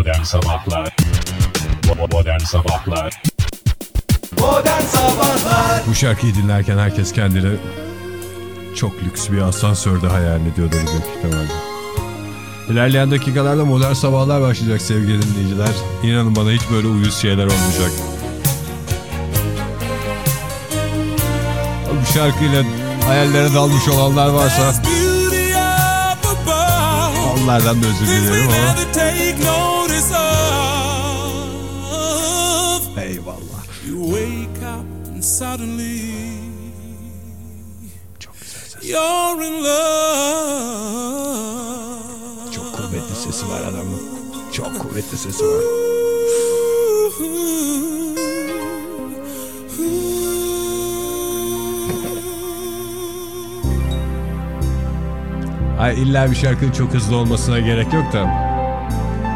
Modern Sabahlar Modern Sabahlar Modern Sabahlar Bu şarkıyı dinlerken herkes kendini çok lüks bir asansörde hayal ediyordur büyük ihtimalle. İlerleyen dakikalarda modern sabahlar başlayacak sevgili dinleyiciler. İnanın bana hiç böyle uyuz şeyler olmayacak. Bu şarkıyla hayallere dalmış olanlar varsa onlardan da özür dilerim ama eyvallah. You wake up and suddenly Çok güzel ses. Çok kuvvetli sesi var adamın. Çok kuvvetli sesi var. Ay illa bir şarkının çok hızlı olmasına gerek yok da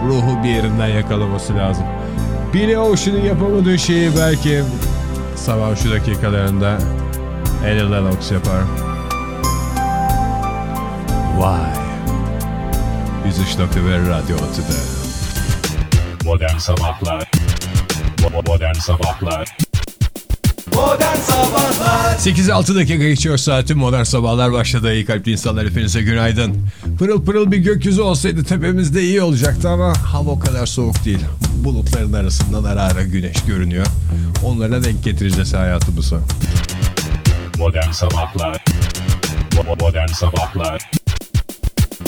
ruhu bir yerinden yakalaması lazım. Billy Ocean'ın yapamadığı şeyi belki sabah şu dakikalarında Annie Lennox yapar. Vay. 103.1 Radyo Atı'da. Modern Sabahlar Modern Sabahlar Modern Sabahlar 8-6 dakika geçiyor saatin modern sabahlar başladı. İyi kalpli insanlar hepinize günaydın. Pırıl pırıl bir gökyüzü olsaydı tepemizde iyi olacaktı ama hava o kadar soğuk değil. Bulutların arasından ara ara güneş görünüyor. Onlara denk getireceğiz hayatımızı. Modern Sabahlar Modern Sabahlar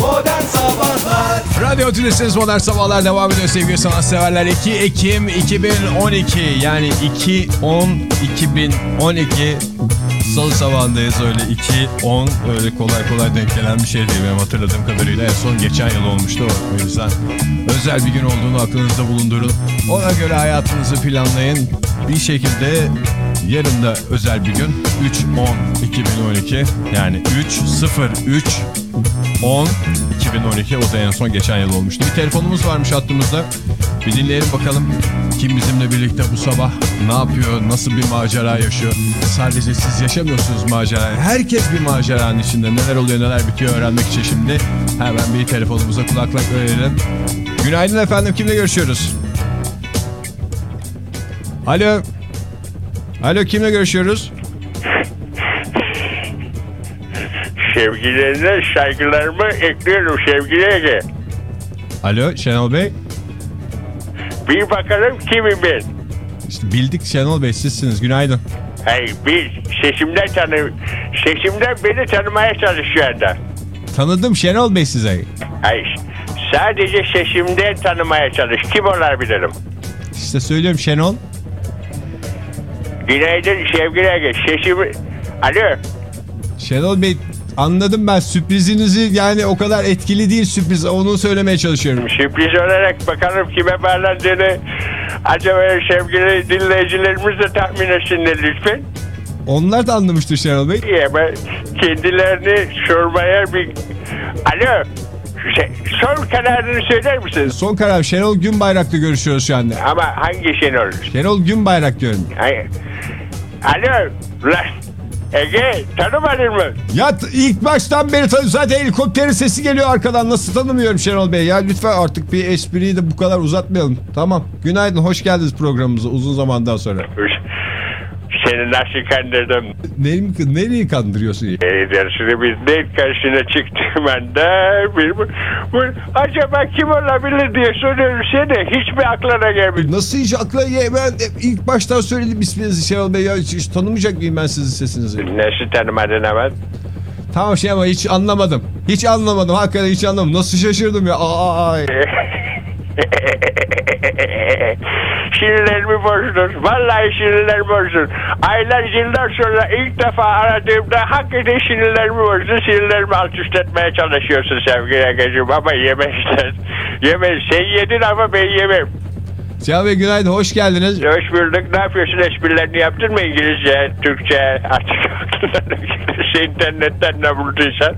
Modern Sabahlar Radyo Tülesi'niz Modern Sabahlar devam ediyor sevgili sanatseverler. 2 Ekim 2012 yani 2-10-2012 Salı sabahındayız öyle 2-10 öyle kolay kolay denk gelen bir şey değil benim hatırladığım kadarıyla en son geçen yıl olmuştu o. o yüzden özel bir gün olduğunu aklınızda bulundurun. Ona göre hayatınızı planlayın. Bir şekilde yarın da özel bir gün 3-10-2012 yani 3-0-3 10 2012 o da en son geçen yıl olmuştu. Bir telefonumuz varmış hattımızda. Bir dinleyelim bakalım kim bizimle birlikte bu sabah ne yapıyor, nasıl bir macera yaşıyor. Sadece siz yaşamıyorsunuz macerayı. Herkes bir maceranın içinde. Neler oluyor, neler bitiyor öğrenmek için şimdi hemen bir telefonumuza kulaklık verelim. Günaydın efendim, kimle görüşüyoruz? Alo. Alo, kimle görüşüyoruz? Sevgilerine saygılarımı ekliyorum sevgili Ege. Alo, Şenol Bey. Bir bakalım kimim ben. İşte bildik Şenol Bey, sizsiniz. Günaydın. Hey bir sesimden tanı sesimden beni tanımaya çalış şu anda. Tanıdım Şenol Bey size. Hayır. Sadece sesimden tanımaya çalış. Kim olabilirim? İşte söylüyorum Şenol. Günaydın sevgili Ege. Sesimi... Alo. Şenol Bey anladım ben sürprizinizi yani o kadar etkili değil sürpriz onu söylemeye çalışıyorum. Sürpriz olarak bakalım kime bağlandığını acaba sevgili dinleyicilerimiz de tahmin etsinler lütfen. Onlar da anlamıştır Şenol Bey. İyi ama kendilerini sormaya bir... Alo. Şey, son kararını söyler misiniz? Son karar Şenol Günbayrak'la görüşüyoruz şu anda. Ama hangi Şenol? Şenol Günbayrak diyorum. Hayır. Alo. Lan. Ege tanımadın mı? Ya ilk baştan beri tanıyorum zaten helikopterin sesi geliyor arkadan nasıl tanımıyorum Şenol Bey ya lütfen artık bir espriyi de bu kadar uzatmayalım. Tamam günaydın hoş geldiniz programımıza uzun zamandan sonra. Seni nasıl kandırdım? Neyi, nereyi kandırıyorsun? E, dersini biz net karşına çıktığım anda bir, bu, bu, acaba kim olabilir diye soruyorum seni. Hiç mi aklına gelmedi? Nasıl hiç ye- ben ilk baştan söyledim isminizi Şenol Bey ya hiç, hiç tanımayacak mıyım ben sizin sesinizi? Nasıl tanımadın hemen? Tamam şey ama hiç anlamadım. Hiç anlamadım. Hakikaten hiç anlamadım. Nasıl şaşırdım ya. Aa, ay. Bozdun. Vallahi sinirlerimi bozdun. Aylar yıllar sonra ilk defa aradığımda hakikaten sinirlerimi bozdun. Sinirlerimi alt üst etmeye çalışıyorsun sevgili Ege'ciğim ama yemezsen. Yemez. Sen yedin ama ben yemem. Cihan Bey günaydın. Hoş geldiniz. Hoş bulduk. Ne yapıyorsun? Esprilerini yaptın mı? İngilizce, Türkçe, artık aklına internetten ne bulduysan.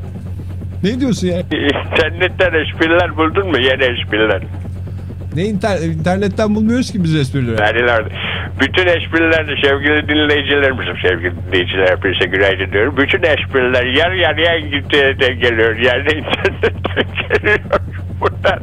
Ne diyorsun ya? İnternetten espriler buldun mu? Yeni espriler. Ne inter internetten bulmuyoruz ki biz esprileri. Verdiler. Bütün espriler de sevgili dinleyicilerimiz, sevgili dinleyiciler hepinize günaydın diyorum. Bütün espriler yer yarıya İngiltere'den geliyor. Yani internetten geliyor. Buradan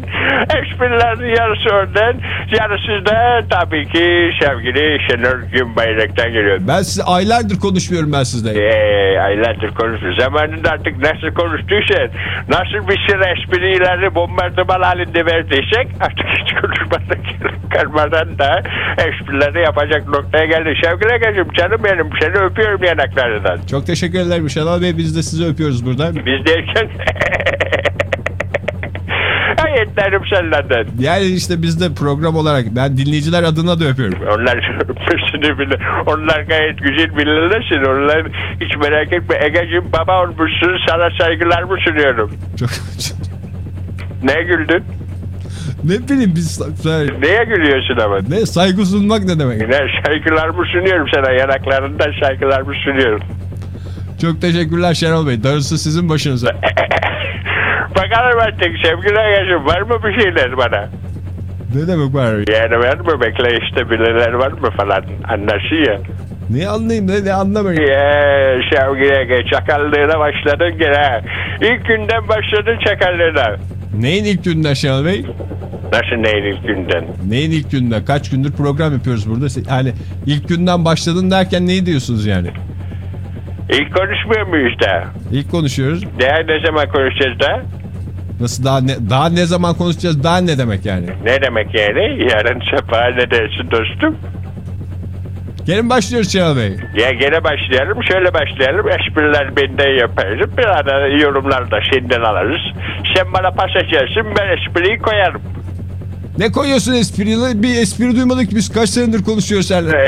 esprilerin yarısı oradan, yarısı da tabii ki sevgili Şenol Günbayrak'tan geliyor. Ben size aylardır konuşmuyorum ben sizle. Eee aylardır konuşuyor. Zamanında artık nasıl konuştuysan, nasıl bir sürü esprileri bombardıman halinde verdiysek artık hiç konuşmadan kalmadan da esprileri yapacak noktaya geldi. Sevgili Ege'cim canım benim seni öpüyorum yanaklarından. Çok teşekkür ederim Şenol Bey. Biz de sizi öpüyoruz buradan. Biz derken ayetlerim senden. Yani işte biz de program olarak ben dinleyiciler adına da öpüyorum. Onlar öpmesini bile. Onlar gayet güzel bilirlersin. Onlar hiç merak etme. Ege'cim baba olmuşsun sana saygılarımı sunuyorum. Çok Ne güldün? ne bileyim biz Neye gülüyorsun ama? ne saygı sunmak ne demek? Ne saygılarımı sunuyorum sana. Yanaklarından saygılarımı sunuyorum. Çok teşekkürler Şenol Bey. Darısı sizin başınıza. Bakalım artık sevgili Ege'cim var mı bir şeyler bana? Ne demek var? Yani var mı bekleyişte birileri var mı falan anlarsın ya. Ne anlayayım ne, ne anlamıyorum. Ya sevgili Ege çakallığına başladın gene. İlk günden başladın çakallığına. Neyin ilk günden Şenol Bey? Nasıl neyin ilk günden? Neyin ilk günden? Kaç gündür program yapıyoruz burada. Yani ilk günden başladın derken neyi diyorsunuz yani? İlk konuşmuyor muyuz da? İlk konuşuyoruz. Daha ne zaman konuşacağız da? Nasıl daha ne, daha ne zaman konuşacağız? Daha ne demek yani? Ne demek yani? Yarın sabah ne dersin dostum? Gelin başlıyoruz Şenol Bey. Ya gene başlayalım. Şöyle başlayalım. Espriler benden yaparız. Bir ara yorumlar da senden alırız. Sen bana pas açarsın ben espriyi koyarım. Ne koyuyorsun espriyle? Bir espri duymadık biz kaç senedir konuşuyoruz seninle.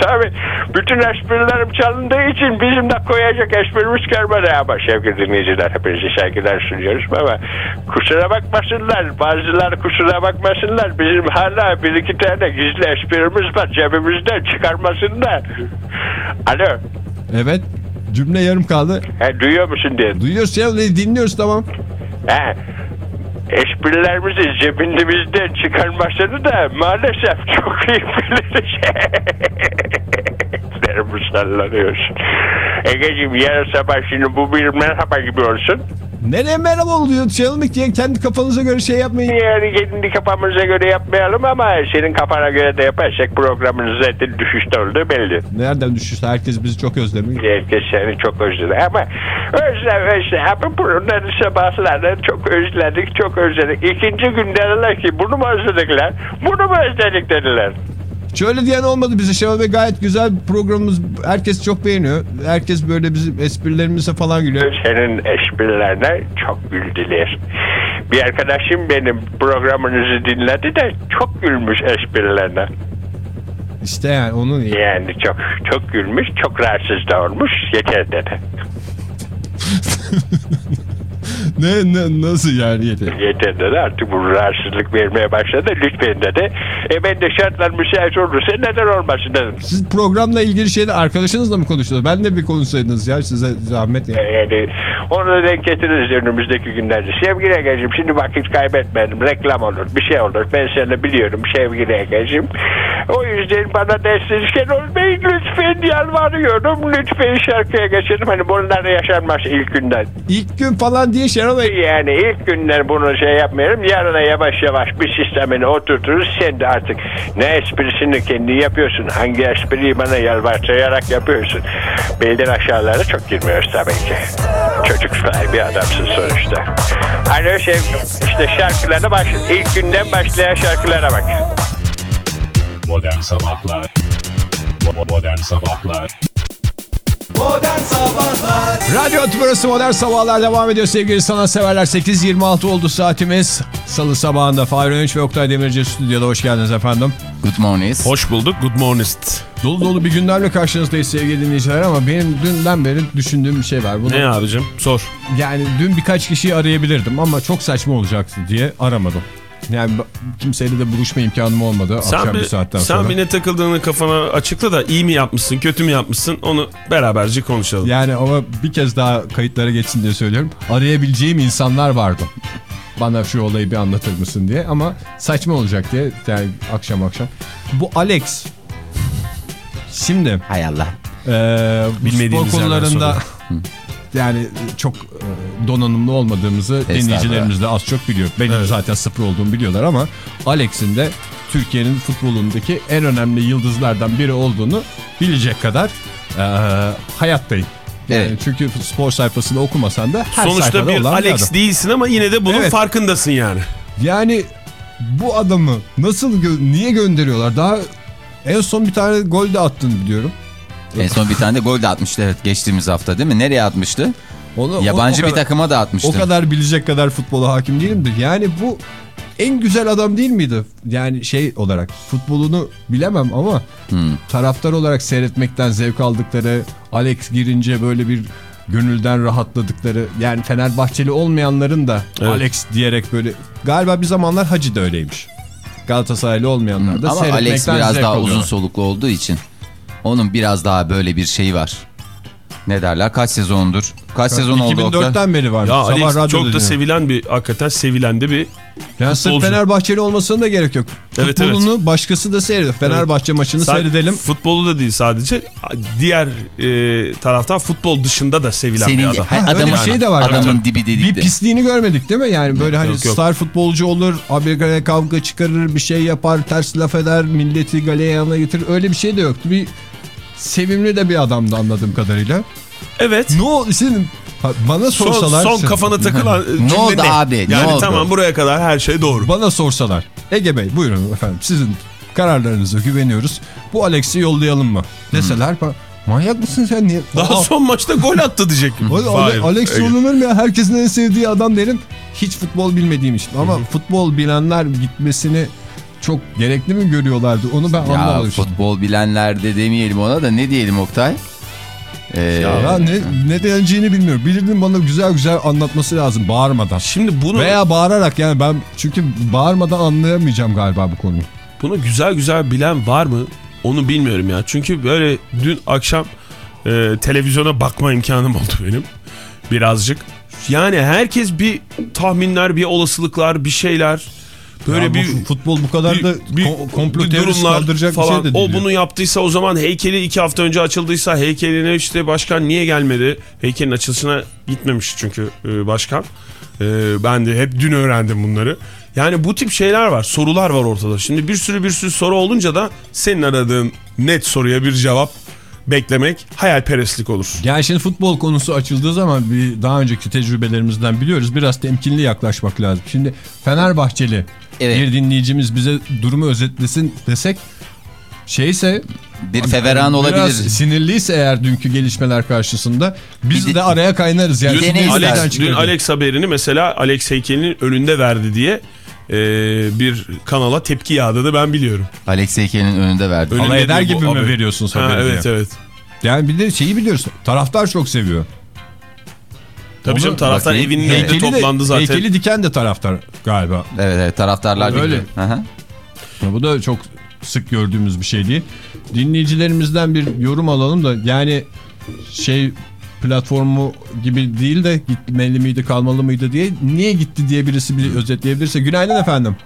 Tabii bütün esprilerim çalındığı için bizim de koyacak esprimiz kalmadı ama sevgili dinleyiciler hepinize saygılar sunuyoruz ama kusura bakmasınlar bazıları kusura bakmasınlar bizim hala bir iki tane gizli esprimiz var cebimizden çıkarmasınlar. Alo Evet. Cümle yarım kaldı. he, duyuyor musun diye. Duyuyoruz Bey dinliyoruz tamam. He. Esprilerimizi cebimizden çıkarmasını da maalesef çok iyi biliriz. Neremi sallanıyorsun. Egeciğim yarın sabah şimdi bu bir merhaba gibi olsun. Nereye merhaba oluyor Şenol Bey diye kendi kafanıza göre şey yapmayın. Yani kendi kafamıza göre yapmayalım ama senin kafana göre de yaparsak programın zaten düşüşte olduğu belli. Nereden düşüşte herkes bizi çok özlemiyor. Herkes seni çok özledi ama özlem özlem. Ama bunları sabahları çok özledik çok özledik. İkinci gün dediler ki bunu mu özledikler? Bunu mu özledik dediler. Şöyle diyen olmadı bize Şenol Bey gayet güzel bir programımız. Herkes çok beğeniyor. Herkes böyle bizim esprilerimize falan gülüyor. Senin esprilerine çok güldüler. Bir arkadaşım benim programınızı dinledi de çok gülmüş esprilerine. İşte yani onun Yani çok çok gülmüş, çok rahatsız da olmuş. Yeter dedi. ne, ne nasıl yani yeter. Yeter dedi artık bu rahatsızlık vermeye başladı. Lütfen dedi. E ben de şartlar müsait olursa neden olmasın dedim. Siz programla ilgili şeyde arkadaşınızla mı konuştunuz? Ben de bir konuşsaydınız ya size zahmet ya. Yani onu da denk getiririz önümüzdeki günlerde. Sevgili Ege'cim şimdi vakit kaybetmedim. Reklam olur bir şey olur. Ben seni biliyorum sevgili Ege'cim. O yüzden bana dersizken olmayın lütfen yalvarıyorum. Lütfen şarkıya geçelim. Hani bunlar yaşanmaz ilk günden. İlk gün falan diye Şenol Bey. Yani ilk günler bunu şey yapmayalım. Yarına yavaş yavaş bir sistemini oturturuz. Sen de artık ne esprisini kendi yapıyorsun. Hangi espriyi bana yalvartayarak yapıyorsun. Belden aşağılara çok girmiyoruz tabii ki. Çocuk sahibi adamsın sonuçta. Alo şey işte şarkılara baş, ilk günden başlayan şarkılara bak. Modern Sabahlar Modern Sabahlar Modern Sabahlar Radyo Tübrası Modern Sabahlar devam ediyor sevgili sanatseverler. 8.26 oldu saatimiz. Salı sabahında Fahri Önç ve Oktay Demirci stüdyoda hoş geldiniz efendim. Good morning. Hoş bulduk. Good morning. Dolu dolu bir günlerle karşınızdayız sevgili dinleyiciler ama benim dünden beri düşündüğüm bir şey var. Bunu, Ne abicim? Sor. Yani dün birkaç kişiyi arayabilirdim ama çok saçma olacaktı diye aramadım. Yani kimseyle de buluşma imkanım olmadı akşam Sen bir bir, saatten sen sonra. bir ne takıldığını kafana açıkla da iyi mi yapmışsın, kötü mü yapmışsın onu beraberce konuşalım. Yani ama bir kez daha kayıtlara geçsin diye söylüyorum. Arayabileceğim insanlar vardı. Bana şu olayı bir anlatır mısın diye ama saçma olacak diye yani akşam akşam. Bu Alex şimdi Hay Allah. e, bu spor Bilmediğimiz yerden konularında yani çok e, donanımlı olmadığımızı dinleyicilerimiz de az çok biliyor. Benim zaten sıfır olduğumu biliyorlar ama Alex'in de Türkiye'nin futbolundaki en önemli yıldızlardan biri olduğunu bilecek kadar e, hayattayım. Yani Evet. Çünkü spor sayfasını okumasan da her Sonuçta bir Alex adam. değilsin ama yine de bunun Evet. farkındasın yani. Yani bu adamı nasıl gö- niye gönderiyorlar? Daha en son bir tane gol de attın biliyorum. En son bir tane de gol de atmıştı evet geçtiğimiz hafta değil mi? Nereye atmıştı? Onu, o- Yabancı o bir kadar- takıma da atmıştı. O kadar bilecek kadar futbola hakim değilimdir. Yani bu en güzel adam değil miydi? Yani şey olarak futbolunu bilemem ama Hmm. taraftar olarak seyretmekten zevk aldıkları, Alex girince böyle bir gönülden rahatladıkları yani Fenerbahçeli olmayanların da Evet. Alex diyerek böyle galiba bir zamanlar Hacı da öyleymiş. Galatasaraylı olmayanlar da Ama Alex seyretmekten biraz zevk daha alıyorlar. uzun soluklu olduğu için onun biraz daha böyle bir şeyi var. Ne derler? Kaç sezondur? Kaç sezon oldu Oktay? 2004'ten beri var. Ya Alex çok da dinliyorum. sevilen bir hakikaten sevilen de bir Yani sırf futbolcu. Fenerbahçeli olmasına da gerek yok. Evet, Futbolunu başkası da seyrediyor. Fenerbahçe maçını Sa- seyredelim. Futbolu da değil sadece diğer e, taraftan futbol dışında da sevilen Senin bir adam. Ha, öyle adamın, bir şey de var. adamın Evet. dibi Bir dedik de. pisliğini görmedik değil mi? Yani böyle hani Yok, yok. star futbolcu olur, habire kavga çıkarır, bir şey yapar, ters laf eder, milleti galeye yanına getirir. Öyle bir şey de yoktu. Bir sevimli de bir adamdı anladığım kadarıyla. Evet. Ne o senin bana Son, sorsalar son kafana takılan cümle oldu abi, ne Yani oldu? tamam buraya kadar her şey doğru. bana sorsalar Ege Bey buyurun efendim sizin kararlarınıza güveniyoruz. Bu Alex'i yollayalım mı? Deseler "Ba- manyak mısın sen niye? Daha Aa, son maçta gol attı diyecek. Alex yollanır mı ya? Herkesin en sevdiği adam derim. Hiç futbol bilmediğim için. Ama futbol bilenler gitmesini çok gerekli mi görüyorlardı? Onu ben Ya anlamadım. futbol bilenler de demeyelim ona da ne diyelim Oktay? Ee, Ya ne, ne deneceğini bilmiyorum. Bilirdim bana güzel güzel anlatması lazım bağırmadan. Şimdi bunu Veya bağırarak yani ben çünkü bağırmadan anlayamayacağım galiba bu konuyu. bunu güzel güzel bilen var mı? Onu bilmiyorum ya. Çünkü böyle dün akşam e, televizyona bakma imkanım oldu benim. Birazcık. Yani herkes bir tahminler, bir olasılıklar, bir şeyler. Böyle Ya bir fu- futbol bu kadar bir, da bir- ko- komplo bir durumlar falan. bir şey. O bunu yaptıysa o zaman heykeli iki hafta önce açıldıysa heykeline işte başkan niye gelmedi? Heykelin açılışına gitmemiş çünkü e, başkan. E, ben de hep dün öğrendim bunları. Yani bu tip şeyler var. Sorular var ortada. Şimdi bir sürü bir sürü soru olunca da senin aradığın net soruya bir cevap beklemek hayalperestlik olur. Yani şimdi futbol konusu açıldığı zaman bir daha önceki tecrübelerimizden biliyoruz. Biraz temkinli yaklaşmak lazım. Şimdi Fenerbahçeli Evet. bir dinleyicimiz bize durumu özetlesin desek şeyse bir feveran olabilir. sinirliyse eğer dünkü gelişmeler karşısında biz de- de, araya kaynarız. Yani ister? Alex, dün? Alex haberini mesela Alex heykelinin önünde verdi diye e, bir kanala tepki yağdığını ben biliyorum. Alex Heykel'in önünde verdi. Önünde Alay eder gibi mi haber. veriyorsunuz Ha, haberi evet diye? evet. Yani bir de şeyi biliyoruz. Taraftar çok seviyor. Tabii canım taraftar bakayım. evinin önünde toplandı zaten. heykeli diken de taraftar galiba. Evet, evet taraftarlar Öyle. hı. Ya Bu da çok sık gördüğümüz bir şey değil. Dinleyicilerimizden bir yorum alalım da yani şey platformu gibi değil de gitmeli miydi kalmalı mıydı diye niye gitti diye birisi bir özetleyebilirse. Günaydın efendim.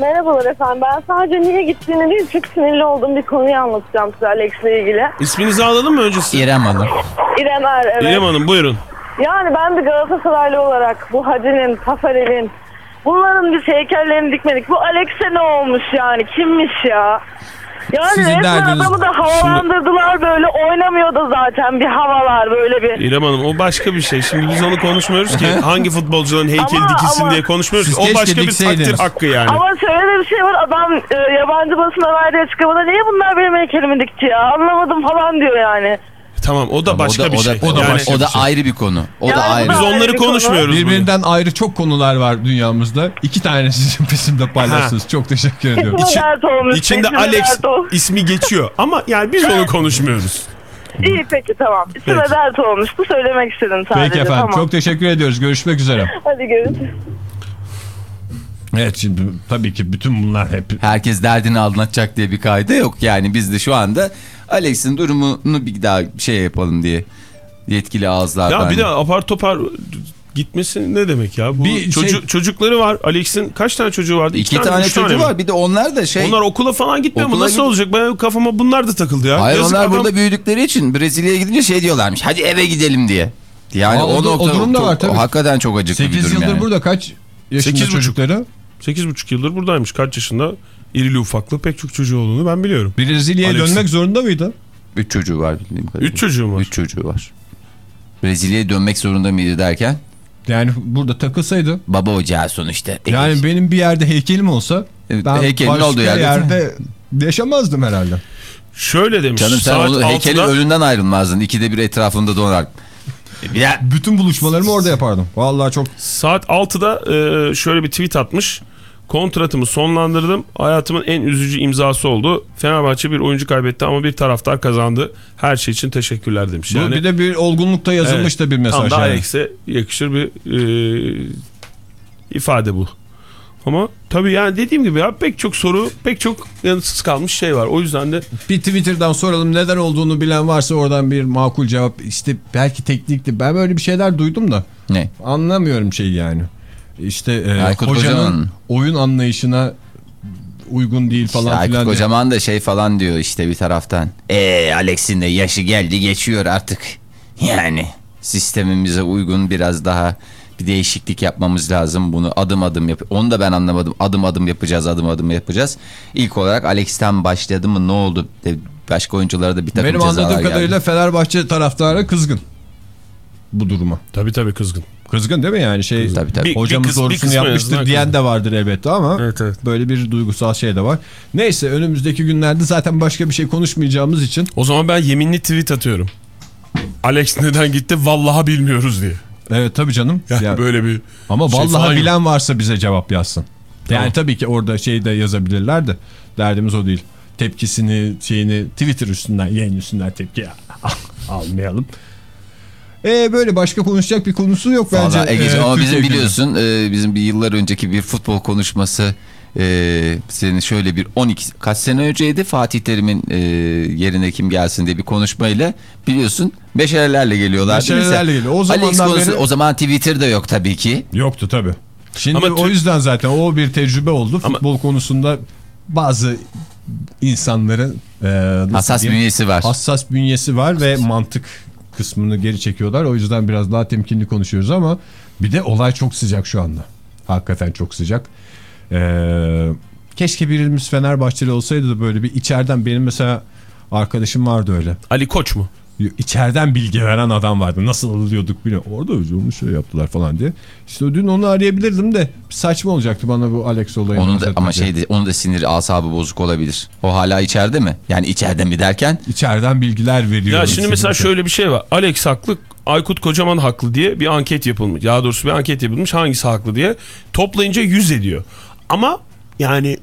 Merhabalar efendim. Ben sadece niye gittiğini değil çok sinirli olduğum bir konuyu anlatacağım size Alex'le ilgili. İsminizi alalım mı öncesi? İrem Hanım. İrem Er evet. İrem Hanım buyurun. Yani ben bir Galatasaraylı olarak bu Hacı'nın, Tafarel'in bunların biz heykellerini dikmedik. Bu Alex'e ne olmuş yani? Kimmiş ya? Yani Sizin resmen derdiniz- adamı da havalandırdılar böyle oynamıyordu zaten bir havalar böyle bir. İrem Hanım o başka bir şey. Şimdi biz onu konuşmuyoruz ki. Hangi futbolcuların heykeli Ama- dikilsin ama- diye konuşmuyoruz. Siz ki. O keşke başka bir dikseydiniz. takdir hakkı yani. Ama şöyle de bir şey var adam e, yabancı basına verdiği açıklamada niye bunlar benim heykelimi dikti ya anlamadım falan diyor yani. Tamam o da başka o da, bir o şey. da, o da, Yani başka o da ayrı bir konu. O Yani da ayrı. biz onları konuşmuyoruz. bugün. Birbirinden ayrı çok konular var dünyamızda. İki tanesini bizimle paylaştınız. Çok teşekkür ediyorum. İçi. İçinde Alex ismi geçiyor. Ama yani biz onu konuşmuyoruz. İyi peki tamam. İçime Peki. dert olmuştu söylemek istedim sadece. Peki efendim Tamam. çok teşekkür ediyoruz. Görüşmek üzere. Hadi görüşürüz. Evet şimdi tabii ki bütün bunlar hep Herkes derdini anlatacak diye bir kaide yok. Yani biz de şu anda Alex'in durumunu bir daha şey yapalım diye yetkili ağızlardan. Ya bir de apar topar gitmesi ne demek ya? Bu Bir çocu- şey- çocukları var. Alex'in kaç tane çocuğu vardı? İki tane, üç çocuğu mi? var. Bir de onlar da şey... Onlar okula falan gitmiyor mu? Nasıl git- olacak? Ben kafama bunlar da takıldı ya. Hayır Yazık onlar adam- burada büyüdükleri için Brezilya'ya gidince şey diyorlarmış. Hadi eve gidelim diye. Yani Aa, o, o o durum da var tabii. hakikaten çok acıklı bir 8 durum yıldır yani. burada kaç yaşında Sekiz buçuk. çocukları? 8,5 yıldır buradaymış. Kaç yaşında? İrili ufaklı pek çok çocuğu olduğunu ben biliyorum. Brezilya'ya dönmek zorunda mıydı? Üç çocuğu var bildiğim kadarıyla. Üç çocuğum var. Üç çocuğu var. Brezilya'ya dönmek zorunda mıydı derken? Yani burada takılsaydı. Baba ocağı sonuçta. Yani benim bir yerde heykelim olsa Evet, ben heykelin başka olduğu yerde- yerde yaşamazdım herhalde. Şöyle demiş. Canım sen saat onu heykelin 6'da önünden ayrılmazdın. İkide bir etrafında donar. Ya Bütün buluşmalarımı orada yapardım. Vallahi çok Saat 6'da e, şöyle bir tweet atmış. Kontratımı sonlandırdım. Hayatımın en üzücü imzası oldu. Fenerbahçe bir oyuncu kaybetti ama bir taraftar kazandı. Her şey için teşekkürler demiş. Bu Yani bir de bir olgunlukta yazılmış Evet. da bir mesaj. tam da yani. Alex'e yakışır bir e, ifade bu. Ama tabii yani dediğim gibi ya pek çok soru, pek çok yanıtsız kalmış şey var. O yüzden de Bir Twitter'dan soralım neden olduğunu bilen varsa oradan bir makul cevap. İşte belki teknikti. Ben böyle bir şeyler duydum da ne? anlamıyorum şeyi yani. İşte e, Aykut hocanın Kocaman. oyun anlayışına uygun değil falan Aykut filan. Kocaman da şey falan diyor işte bir taraftan. Eee Alex'in de yaşı geldi geçiyor artık. Yani sistemimize uygun biraz daha bir değişiklik yapmamız lazım. Bunu adım adım yap. Onu da ben anlamadım. Adım adım yapacağız, adım adım yapacağız. İlk olarak Alex'ten başladı mı ne oldu? De başka oyunculara da bir takım Benim cezalar anladığım geldi. kadarıyla Fenerbahçe taraftarı kızgın bu duruma. tabii tabii kızgın. Kızgın değil mi yani şey Tabii, tabii. Bir- hocamız bir kız- doğrusunu yapmıştır diyen de vardır elbette ama Evet, evet. böyle bir duygusal şey de var. Neyse önümüzdeki günlerde zaten başka bir şey konuşmayacağımız için O zaman ben yeminli tweet atıyorum. Alex neden gitti vallahi bilmiyoruz diye. evet tabii canım. Yani Ya- böyle bir ama şey vallahi yok. bilen varsa bize cevap yazsın. Yani Tamam. tabii ki orada şey de yazabilirler de derdimiz o değil. Tepkisini şeyini Twitter üstünden yayın üstünden tepki almayalım. E böyle başka konuşacak bir konusu yok bence. Ege'ciğim e, ama Türkiye bizim Günü. biliyorsun e, bizim bir yıllar önceki bir futbol konuşması e, senin şöyle bir 12 kaç sene önceydi Fatih Terim'in e, yerine kim gelsin diye bir konuşmayla biliyorsun beşerelerle geliyorlar. Beşerelerle geliyor. O Alex zamandan konusu- beri- o zaman Twitter'da yok tabii ki. Yoktu tabii. Şimdi Ama o yüzden zaten o bir tecrübe oldu. Ama- Futbol konusunda bazı insanların e, Hassas diyeyim, bünyesi var. hassas bünyesi var ve mantık kısmını geri çekiyorlar. O yüzden biraz daha temkinli konuşuyoruz ama bir de olay çok sıcak şu anda. Hakikaten çok sıcak. Ee, keşke birimiz Fenerbahçeli olsaydı da böyle bir içeriden benim mesela arkadaşım vardı öyle. Ali Koç mu? İçeriden bilgi veren adam vardı. Nasıl alıyorduk bilmiyorum. Orada hocam şey yaptılar falan diye. İşte dün onu arayabilirdim de saçma olacaktı bana bu Alex olayını. Onun da, ama şeydi onun da sinir asabı bozuk olabilir. O hala içeride mi? Yani içeride mi derken? İçeriden bilgiler veriyor. Ya şimdi mesela şöyle bir şey var. Alex haklı, Aykut Kocaman haklı diye bir anket yapılmış. Daha doğrusu bir anket yapılmış. Hangisi haklı diye. Toplayınca 100 ediyor. Ama yani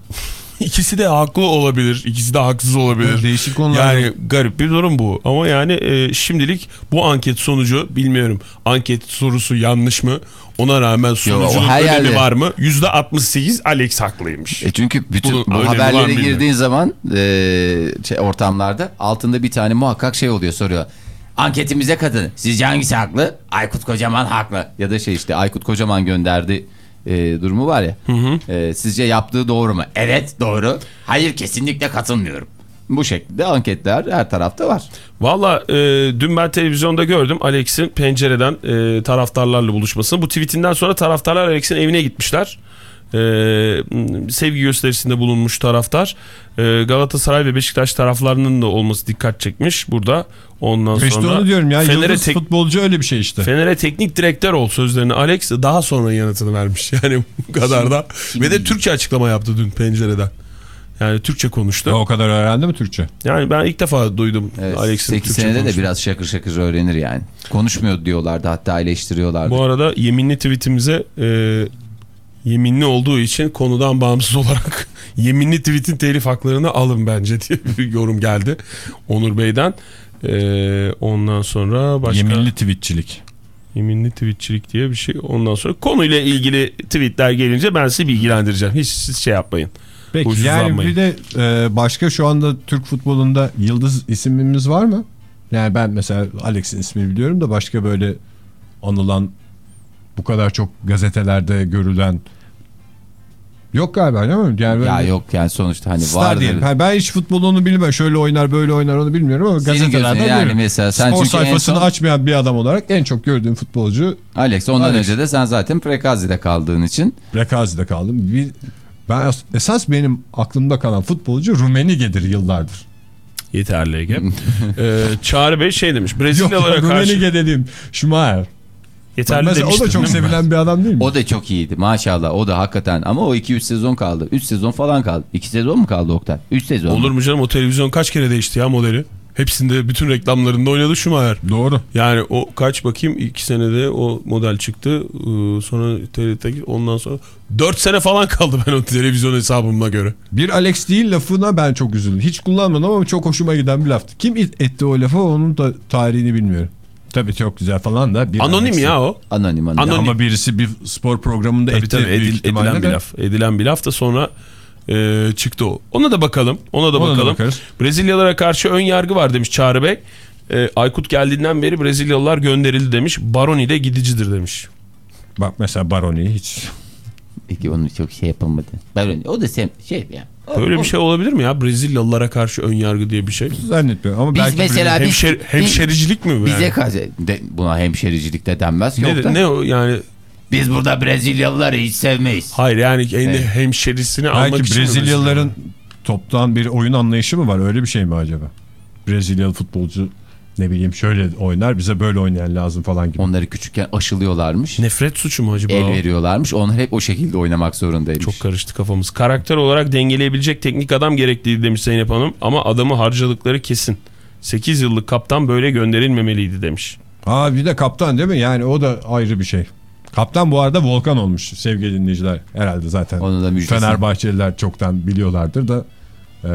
ikisi de haklı olabilir. ikisi de haksız olabilir. Değişik konular. Yani garip bir durum bu. Ama yani e, şimdilik bu anket sonucu bilmiyorum. Anket sorusu yanlış mı? Ona rağmen sonucun o her önemi yerde. var mı? %68 Alex haklıymış. E çünkü bütün Bunun bu haberlere girdiğin zaman e, şey, ortamlarda altında bir tane muhakkak şey oluyor soruyor. Anketimize katılın. Sizce hangisi haklı? Aykut Kocaman haklı. Ya da şey işte Aykut Kocaman gönderdi e, durumu var ya. E, sizce yaptığı doğru mu? Evet doğru. Hayır kesinlikle katılmıyorum. Bu şekilde anketler her tarafta var. Valla e, dün ben televizyonda gördüm Alex'in pencereden e, taraftarlarla buluşmasını. Bu tweetinden sonra taraftarlar Alex'in evine gitmişler. E, sevgi gösterisinde bulunmuş taraftar. E, Galatasaray ve Beşiktaş taraflarının da olması dikkat çekmiş burada. Ondan İşte sonra onu diyorum ya. Fener'e, tek- futbolcu öyle bir şey işte. Fener'e teknik direktör ol sözlerini Alex daha sonra yanıtını vermiş. Yani bu kadar da. Ve de Türkçe açıklama yaptı dün pencereden. Yani Türkçe konuştu. O kadar öğrendi mi Türkçe? Yani ben ilk defa duydum Evet, Alex'in 8 Türkçe senede de konuştuğunu. biraz şakır şakır öğrenir yani. Konuşmuyor diyorlardı hatta eleştiriyorlardı. Bu arada yeminli tweetimize e, yeminli olduğu için konudan bağımsız olarak yeminli tweetin telif haklarını alın bence diye bir yorum geldi Onur Bey'den. E, ondan sonra başka Yeminli tweetçilik. yeminli tweetçilik diye bir şey. Ondan sonra konuyla ilgili tweetler gelince ben sizi bilgilendireceğim. Hiç siz şey yapmayın. Peki yani bir de e, başka şu anda Türk futbolunda yıldız isimimiz var mı? Yani ben mesela Alex'in ismini biliyorum da başka böyle anılan bu kadar çok gazetelerde görülen Yok galiba değil mi? Yani Ya yok yani sonuçta hani Star vardır. diyelim. Ha, ben hiç futbolunu bilmem. Şöyle oynar böyle oynar onu bilmiyorum ama Senin gazetelerde yani mesela sen Spor sayfasını son- açmayan bir adam olarak en çok gördüğüm futbolcu Alex ondan Alex. önce de sen zaten Prekazi'de kaldığın için Rekazi'de kaldım. Bir, ben as- esas benim aklımda kalan futbolcu Rumenige'dir yıllardır. Yeterli Ege. ee, Çağrı Bey şey demiş. Yok Brezilyalara karşı Rumenige dediğim Schumacher. Yeterli Mesela o da çok sevilen bir adam değil mi? o da çok iyiydi maşallah o da hakikaten ama o 2-3 sezon kaldı 3 sezon falan kaldı 2 sezon mu kaldı Oktay 3 sezon Olur mu? canım o televizyon kaç kere değişti ya modeli? Hepsinde bütün reklamlarında oynadı Schumacher. Doğru. Yani o kaç bakayım iki senede o model çıktı. Ee, Sonra TRT ondan sonra 4 sene falan kaldı ben o televizyon hesabıma göre. Bir Alex değil lafına ben çok üzüldüm. Hiç kullanmadım ama çok hoşuma giden bir laftı. Kim etti o lafı onun da tarihini bilmiyorum. Tabii çok güzel falan da. Bir Anonim Alex- ya o. Anonim anonim. Anonim. Ama birisi bir spor programında Tabii etti. tabii edil- edilen bir laf. Edilen bir laf da sonra e, çıktı o. Ona da bakalım. Ona da Ona da bakalım. bakarız. Brezilyalara karşı ön yargı var demiş Çağrı Bey. E, Aykut geldiğinden beri Brezilyalılar gönderildi demiş. Baroni de gidicidir demiş. Bak mesela Baroni hiç. Peki onu çok şey yapamadı. Ben, o da sen şey ya. Böyle bir şey olabilir mi ya? Brezilyalılara karşı ön yargı diye bir şey. Zannetmiyorum ama Biz belki mesela- biz- Hemşer, hemşericilik mi bu Bize yani? karşı de, buna hemşericilik de denmez ki Ne, Oktay. ne o yani? Biz burada Brezilyalıları hiç sevmeyiz. Hayır yani kendi Evet. hemşerisini almak belki için mi Brezilyalıların toptan bir oyun anlayışı mı var? Öyle bir şey mi acaba? Brezilyalı futbolcu ne bileyim şöyle oynar bize böyle oynayan lazım falan gibi. Onları küçükken aşılıyorlarmış. Nefret suçu mu acaba? El veriyorlarmış. Onlar hep o şekilde oynamak zorundaymış. Çok karıştı kafamız. Karakter olarak dengeleyebilecek teknik adam gerekliydi demiş Zeynep Hanım. Ama adamı harcadıkları kesin. 8 yıllık kaptan böyle gönderilmemeliydi demiş. Aa bir de kaptan değil mi? Yani o da ayrı bir şey. Kaptan bu arada Volkan olmuş sevgili dinleyiciler. Herhalde zaten Onu da müjdesi. Fenerbahçeliler çoktan biliyorlardır da e,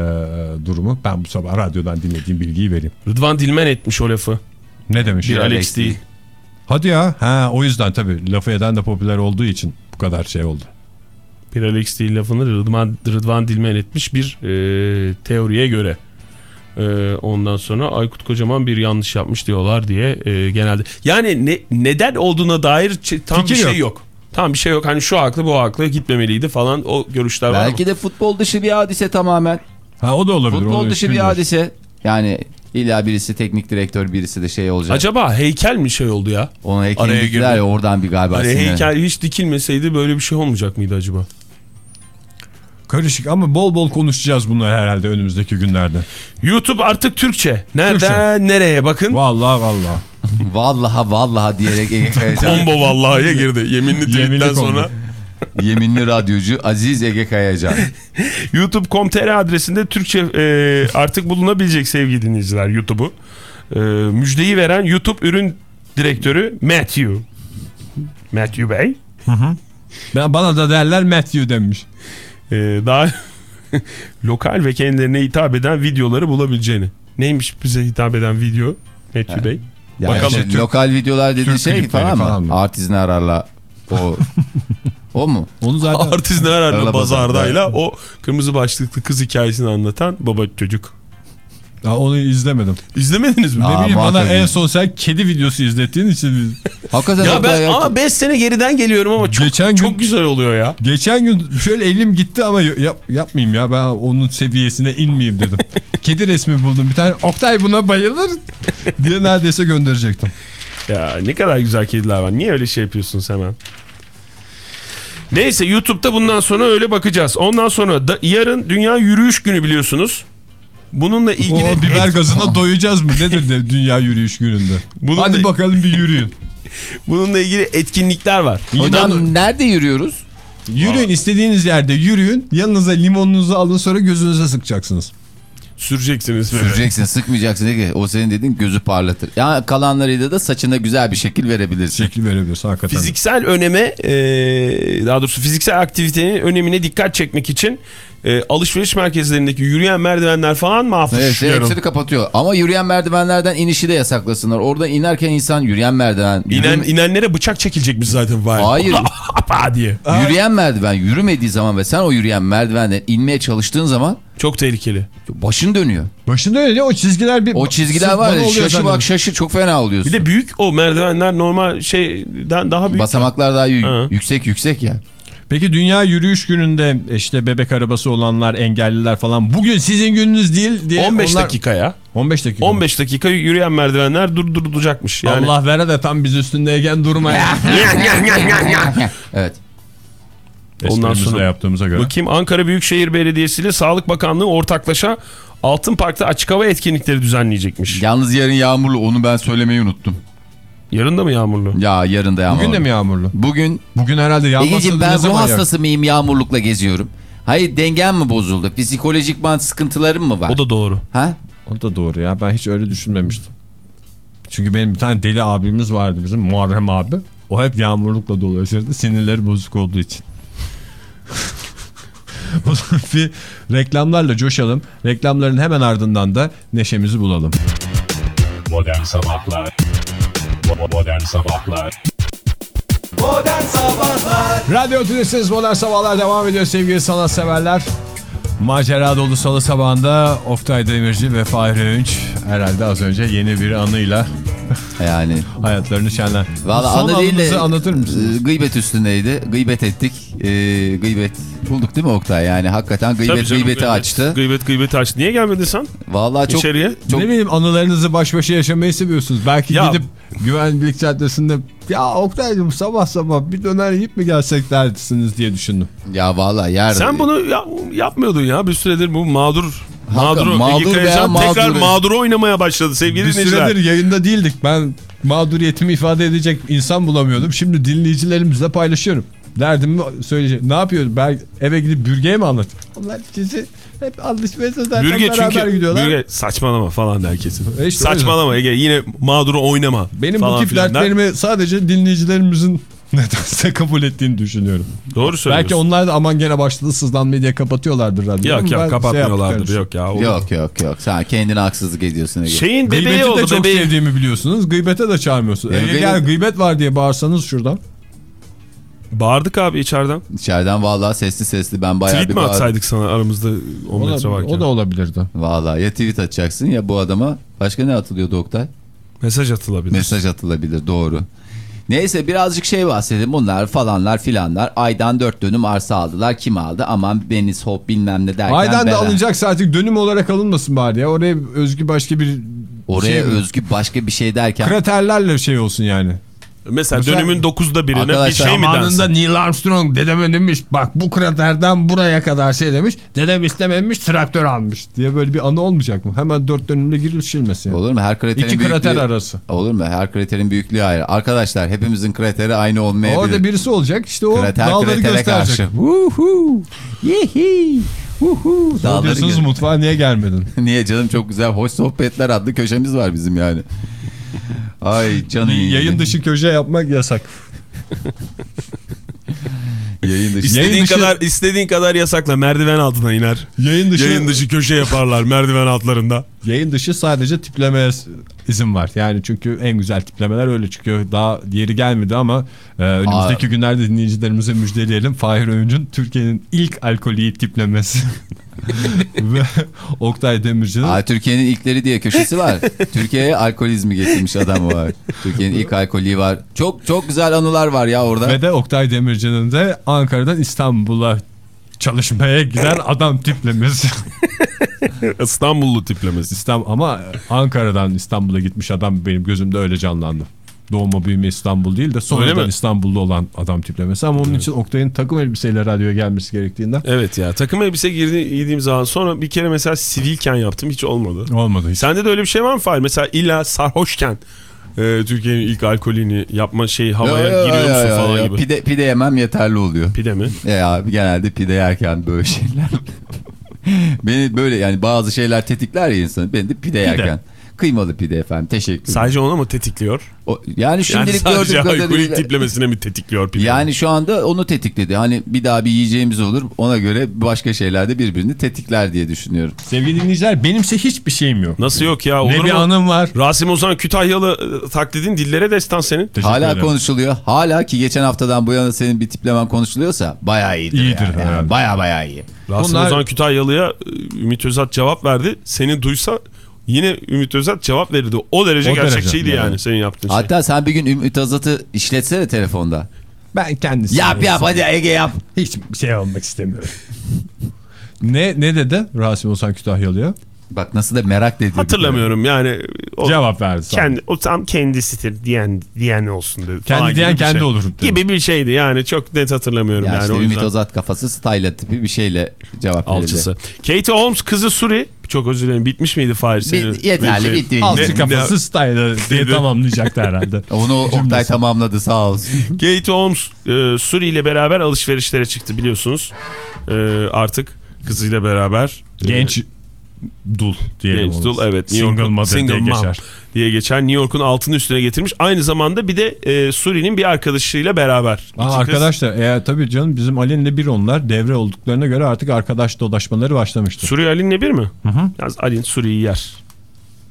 durumu. Ben bu sabah radyodan dinlediğim bilgiyi vereyim. Rıdvan Dilmen etmiş o lafı. Ne demiş? Bir? Alex, Alex değil. değil. Hadi ya. Ha o yüzden tabii lafı eden de popüler olduğu için bu kadar şey oldu. Bir Alex değil lafını Rıdvan, Rıdvan Dilmen etmiş bir e, teoriye göre. E, ondan sonra Aykut Kocaman bir yanlış yapmış diyorlar diye e, genelde. Yani ne, neden olduğuna dair tam Fikir bir şey yok. yok. Tam bir şey yok. Hani şu haklı bu haklı gitmemeliydi falan o görüşler var ama. Belki de futbol dışı bir hadise tamamen. Ha o da olabilir. Futbol dışı bir hadise. Yani illa birisi teknik direktör birisi de şey olacak. Acaba heykel mi şey oldu ya? Ona heykel diktiler girdi. ya oradan bir galiba. Hani heykel hiç dikilmeseydi böyle bir şey olmayacak mıydı acaba? Karışık ama bol bol konuşacağız bunları herhalde önümüzdeki günlerde. YouTube artık Türkçe. Nereden nereye bakın. Vallahi vallahi. Vallaha vallaha diyerek. Combo vallahi'ye girdi. Yeminli tweetten sonra. Yeminli radyocu Aziz Ege Kayacan. YouTube.com.tr adresinde Türkçe e, artık bulunabilecek sevgili dinleyiciler YouTube'u. E, müjdeyi veren YouTube ürün direktörü Matthew. Matthew Bey. Ben, bana da derler Matthew demiş. e, daha lokal ve kendilerine hitap eden videoları bulabileceğini. Neymiş bize hitap eden video Matthew Bey? Yani Bakalım. işte lokal videolar dediğin Türk şey falan mı? falan mı? Artizini ararla. O. o mu? Onu zaten Artist ne ararla Arala bazardayla o kırmızı başlıklı kız hikayesini anlatan baba çocuk. Ha, onu izlemedim. İzlemediniz mi? Aa, ne bileyim bana muhakkak en son sen kedi videosu izlettiğin için Hakikaten Ya ben ya. ama 5 sene geriden geliyorum ama çok, Geçen gün- çok güzel oluyor ya. geçen gün şöyle elim gitti ama yap, yapmayayım ya ben onun seviyesine inmeyeyim dedim. kedi resmi buldum bir tane Oktay buna bayılır diye neredeyse gönderecektim. Ya ne kadar güzel kediler var. Niye öyle şey yapıyorsunuz hemen? Neyse YouTube'da bundan sonra öyle bakacağız. Ondan sonra da yarın Dünya Yürüyüş Günü biliyorsunuz. Bununla ilgili O biber gazına doyacağız mı nedir de dünya yürüyüş gününde. Bunun Hadi bakalım bir yürüyün. bununla ilgili etkinlikler var. Hocam nerede yürüyoruz? Yürüyün istediğiniz yerde yürüyün. Yanınıza limonunuzu alın sonra gözünüze sıkacaksınız. Süreceksiniz. Süreceksin sıkmayacaksın Ege. O senin dediğin gözü parlatır. Ya kalanlarıyla da saçına güzel bir şekil verebilirsin. Şekil verebiliyorsun hakikaten. Fiziksel öneme e, daha doğrusu fiziksel aktivitenin önemine dikkat çekmek için e, alışveriş merkezlerindeki yürüyen merdivenler falan mahfuz. Evet, hepsini kapatıyor. Ama yürüyen merdivenlerden inişi de yasaklasınlar. Orada inerken insan yürüyen merdiven... İnen, yürüme- inenlere bıçak çekilecekmiş zaten. Vay. Hayır. Diye. Yürüyen merdiven yürümediği zaman ve sen o yürüyen merdivenden inmeye çalıştığın zaman Çok tehlikeli. başın dönüyor. Öyle değil o çizgiler bir... O çizgiler var ya şaşı zannediyorum. bak şaşı çok fena oluyorsun. Bir de büyük o merdivenler normal şeyden daha büyük. Basamaklar daha y- Ha. yüksek yüksek ya. Peki Dünya Yürüyüş Günü'nde işte bebek arabası olanlar, engelliler falan bugün sizin gününüz değil diye 15 onlar... dakikaya 15 dakika. 15 dakika yürüyen merdivenler durdurulacakmış. Yani Allah vere de tam biz üstündeyken durmaya. Evet. Ondan sonra- yaptığımıza göre. Bakayım Ankara Büyükşehir Belediyesi ile Sağlık Bakanlığı ortaklaşa Altın Park'ta açık hava etkinlikleri düzenleyecekmiş. Yalnız yarın yağmurlu onu ben söylemeyi unuttum. Yarın da mı yağmurlu? Ya yarın da yağmurlu. Bugün de mi yağmurlu? Bugün Bugün herhalde yağmazsa Egeciğim ben ruh hastası mıyım yağmurlukla geziyorum? Hayır dengem mi bozuldu? Psikolojik sıkıntılarım mı var? O da doğru. Ha? O da doğru ya ben hiç öyle düşünmemiştim. Çünkü benim bir tane deli abimiz vardı bizim Muharrem abi. O hep yağmurlukla dolaşırdı sinirleri bozuk olduğu için. O zaman bir reklamlarla coşalım. Reklamların hemen ardından da neşemizi bulalım. Modern Sabahlar Modern Sabahlar Modern Sabahlar Radyo Tülesiz Modern Sabahlar devam ediyor sevgili sanatseverler. Macera dolu salı sabahında Oktay Demirci ve Fahri Öğünç herhalde az önce yeni bir anıyla Yani hayatlarını şenlen. Valla anı değil de anlatır mısınız? e, gıybet üstündeydi. Gıybet ettik. E, gıybet bulduk değil mi Oktay? Yani hakikaten Tabii gıybet canım, gıybeti gıybet- açtı. Gıybet gıybeti açtı. Niye gelmedin sen Vallahi çok içeriye? çok Ne bileyim anılarınızı baş başa yaşamayı seviyorsunuz. Belki Ya- gidip güvenlik caddesinde ya Oktay'cım sabah sabah bir döner yiyip mi gelsek dersiniz diye düşündüm. ya vallahi yer. Sen bunu ya- yapmıyordun ya. Bir süredir bu mağdur mağdur Ege veya Kayacan tekrar mağduru. oynamaya başladı sevgili Bir dinleyiciler. süredir yayında değildik. Ben mağduriyetimi ifade edecek insan bulamıyordum. Şimdi dinleyicilerimizle paylaşıyorum. Derdimi söyleyeceğim. Ne yapıyorum? Ben eve gidip bürgeye mi anlatayım? Onlar ikisi hep alışverişe zaten Bürge beraber çünkü gidiyorlar. Bürge saçmalama falan der kesin. E işte saçmalama Ege yine mağduru oynama. Benim falan bu tip filan der. dertlerimi sadece dinleyicilerimizin nedense kabul ettiğini düşünüyorum. Doğru söylüyorsun. Belki onlar da aman gene başladı sızlanmayı diye kapatıyorlardır radyoyu. Yok yok şey kapatmıyorlardır yaptıklarını yok ya. olur. Yok yok yok. Sen kendine haksızlık ediyorsun Ege. Şeyin bebeği Gıybeti de oldu çok bebeği. sevdiğimi biliyorsunuz. Gıybete de çağırmıyorsunuz. Ege gel gıybet var diye bağırsanız şuradan. Bağırdık abi içeriden. İçeriden vallahi sesli sesli ben bayağı Tweet bir mi bağırdım. atsaydık sana aramızda 10 O metre da, varken. o da olabilirdi. Vallahi ya tweet atacaksın ya bu adama. Başka ne atılıyordu Oktay? Mesaj atılabilir. Mesaj atılabilir doğru. Neyse birazcık şey bahsedelim. Bunlar falanlar filanlar aydan dört dönüm arsa aldılar. Kim aldı? Aman Beniz Hop bilmem ne derken. Aydan da Beren. alınacaksa artık dönüm olarak alınmasın bari ya. Oraya özgü başka bir Oraya şey, özgü başka bir şey derken. kraterlerle şey olsun yani. Mesela, Mesela- dönümün 9'da birine bir şey mi Zamanında densin? Neil Armstrong dedeme demiş bak bu kraterden buraya kadar şey demiş. Dedem istememiş traktör almış diye böyle bir anı olmayacak mı? Hemen dört dönümle girilişilmesi. Yani. Olur mu? Her kraterin İki krater büyüklüğü- arası. Olur mu? Her kraterin büyüklüğü ayrı. Arkadaşlar hepimizin krateri aynı olmayabilir. Orada birisi olacak işte o Krater dağları gösterecek. karşı. Woohoo! Yihi! Woohoo! Ne Dağları diyorsunuz mutfağa niye gelmedin? Niye canım çok güzel hoş sohbetler adlı köşemiz var bizim yani. Ay canım. Yayın dışı köşe yapmak yasak. Yayın dışı. İstediğin Yayın dışı- kadar istediğin kadar yasakla merdiven altına iner. Yayın dışı, Yayın dışı köşe yaparlar merdiven altlarında. yayın dışı sadece tiplemeye s- izin var. Yani çünkü en güzel tiplemeler öyle çıkıyor. Daha yeri gelmedi ama e, önümüzdeki Aa. günlerde dinleyicilerimize müjdeleyelim. Fahir Öğüncü'nün Türkiye'nin ilk alkolü tiplemesi. Ve Oktay Demirci'nin Türkiye'nin ilkleri diye köşesi var. Türkiye'ye alkolizmi getirmiş adam var. Türkiye'nin ilk alkolü var. Çok çok güzel anılar var ya orada. ve de Oktay Demirci'nin de Ankara'dan İstanbul'a çalışmaya giden adam tiplemesi. İstanbullu tiplemesi. İstanbul ama Ankara'dan İstanbul'a gitmiş adam benim gözümde öyle canlandı. Doğma büyüme İstanbul değil de sonradan? İstanbullu olan adam tiplemesi ama onun için Oktay'ın takım elbiseyle radyoya gelmesi gerektiğinden Evet ya takım elbise girdi, giydiğim zaman sonra bir kere mesela sivilken yaptım hiç olmadı. olmadı hiç. Sende de öyle bir şey var mı Fahir? Mesela illa sarhoşken e, Türkiye'nin ilk alkolünü yapma şey havaya Ya, ya, giriyor ya, musun ya, falan ya. gibi. Pide, pide yemem yeterli oluyor. Pide mi? Ya genelde pide yerken böyle şeyler. Beni böyle yani bazı şeyler tetikler ya insanı. Ben de pide yerken. Kıymalı pide efendim. Teşekkür ederim. Sadece onu mu tetikliyor? O- yani Yani şimdilik sadece gördüğüm kadarıyla. tiplemesine mi tetikliyor pide? Yani şu anda onu tetikledi. Hani bir daha bir yiyeceğimiz olur. Ona göre başka şeyler de birbirini tetikler diye düşünüyorum. Sevgili dinleyiciler benimse hiçbir şeyim yok. Nasıl yok ya? Olur ne bir mu? anım var. Rasim Ozan Kütahyalı e, taklidin dillere destan senin. Teşekkür Hala ederim. konuşuluyor. Hala ki geçen haftadan bu yana senin bir tiplemen konuşuluyorsa bayağı iyidir. İyidir yani. Yani bayağı iyi. Rasim Bunlar- Ozan Kütahyalı'ya e, Ümit Özat cevap verdi. Seni duysa yine Ümit Özat cevap verirdi. O derece O derece, gerçekçiydi yani, yani. senin yaptığın şey. Hatta sen bir gün Ümit Azat'ı işletsene telefonda. Ben kendisi. Yap yap hadi Ege yap. Hiç bir şey olmak istemiyorum. ne ne dedi Rasim Ozan Kütahyalı'ya? Bak nasıl da merak ediyor. Hatırlamıyorum yani. O, Cevap verdi sana. kendi, o tam kendisidir diyen diyen olsun dedi. Kendi falan diyen kendi şey. olur dedi. Gibi bir şeydi yani çok net hatırlamıyorum Ya yani. işte o Ümit. Ozat kafası styla tipi bir şeyle cevap verildi. Alçısı. Katie Holmes kızı Suri. Çok özür dilerim. Bitmiş miydi Fahir senin? Bir- yeterli, bitti. Altı Ne- kafası style diye tamamlayacaktı herhalde. Onu Oktay tamamladı sağ olsun. Katie Holmes e, Suri ile beraber alışverişlere çıktı biliyorsunuz. E, artık kızıyla beraber. e, Genç dul diyelim. Genç dul, evet. New Single mother single diye geçer. diye geçer. New York'un altını üstüne getirmiş. Aynı zamanda bir de e, Suri'nin bir arkadaşıyla beraber. Aa, kız- arkadaşlar eğer tabii canım bizim Ali'nle bir onlar devre olduklarına göre artık arkadaş dolaşmaları başlamıştır. Suri Ali'nin bir mi? Hı hı. Yalnız Ali'nin Suri'yi yer.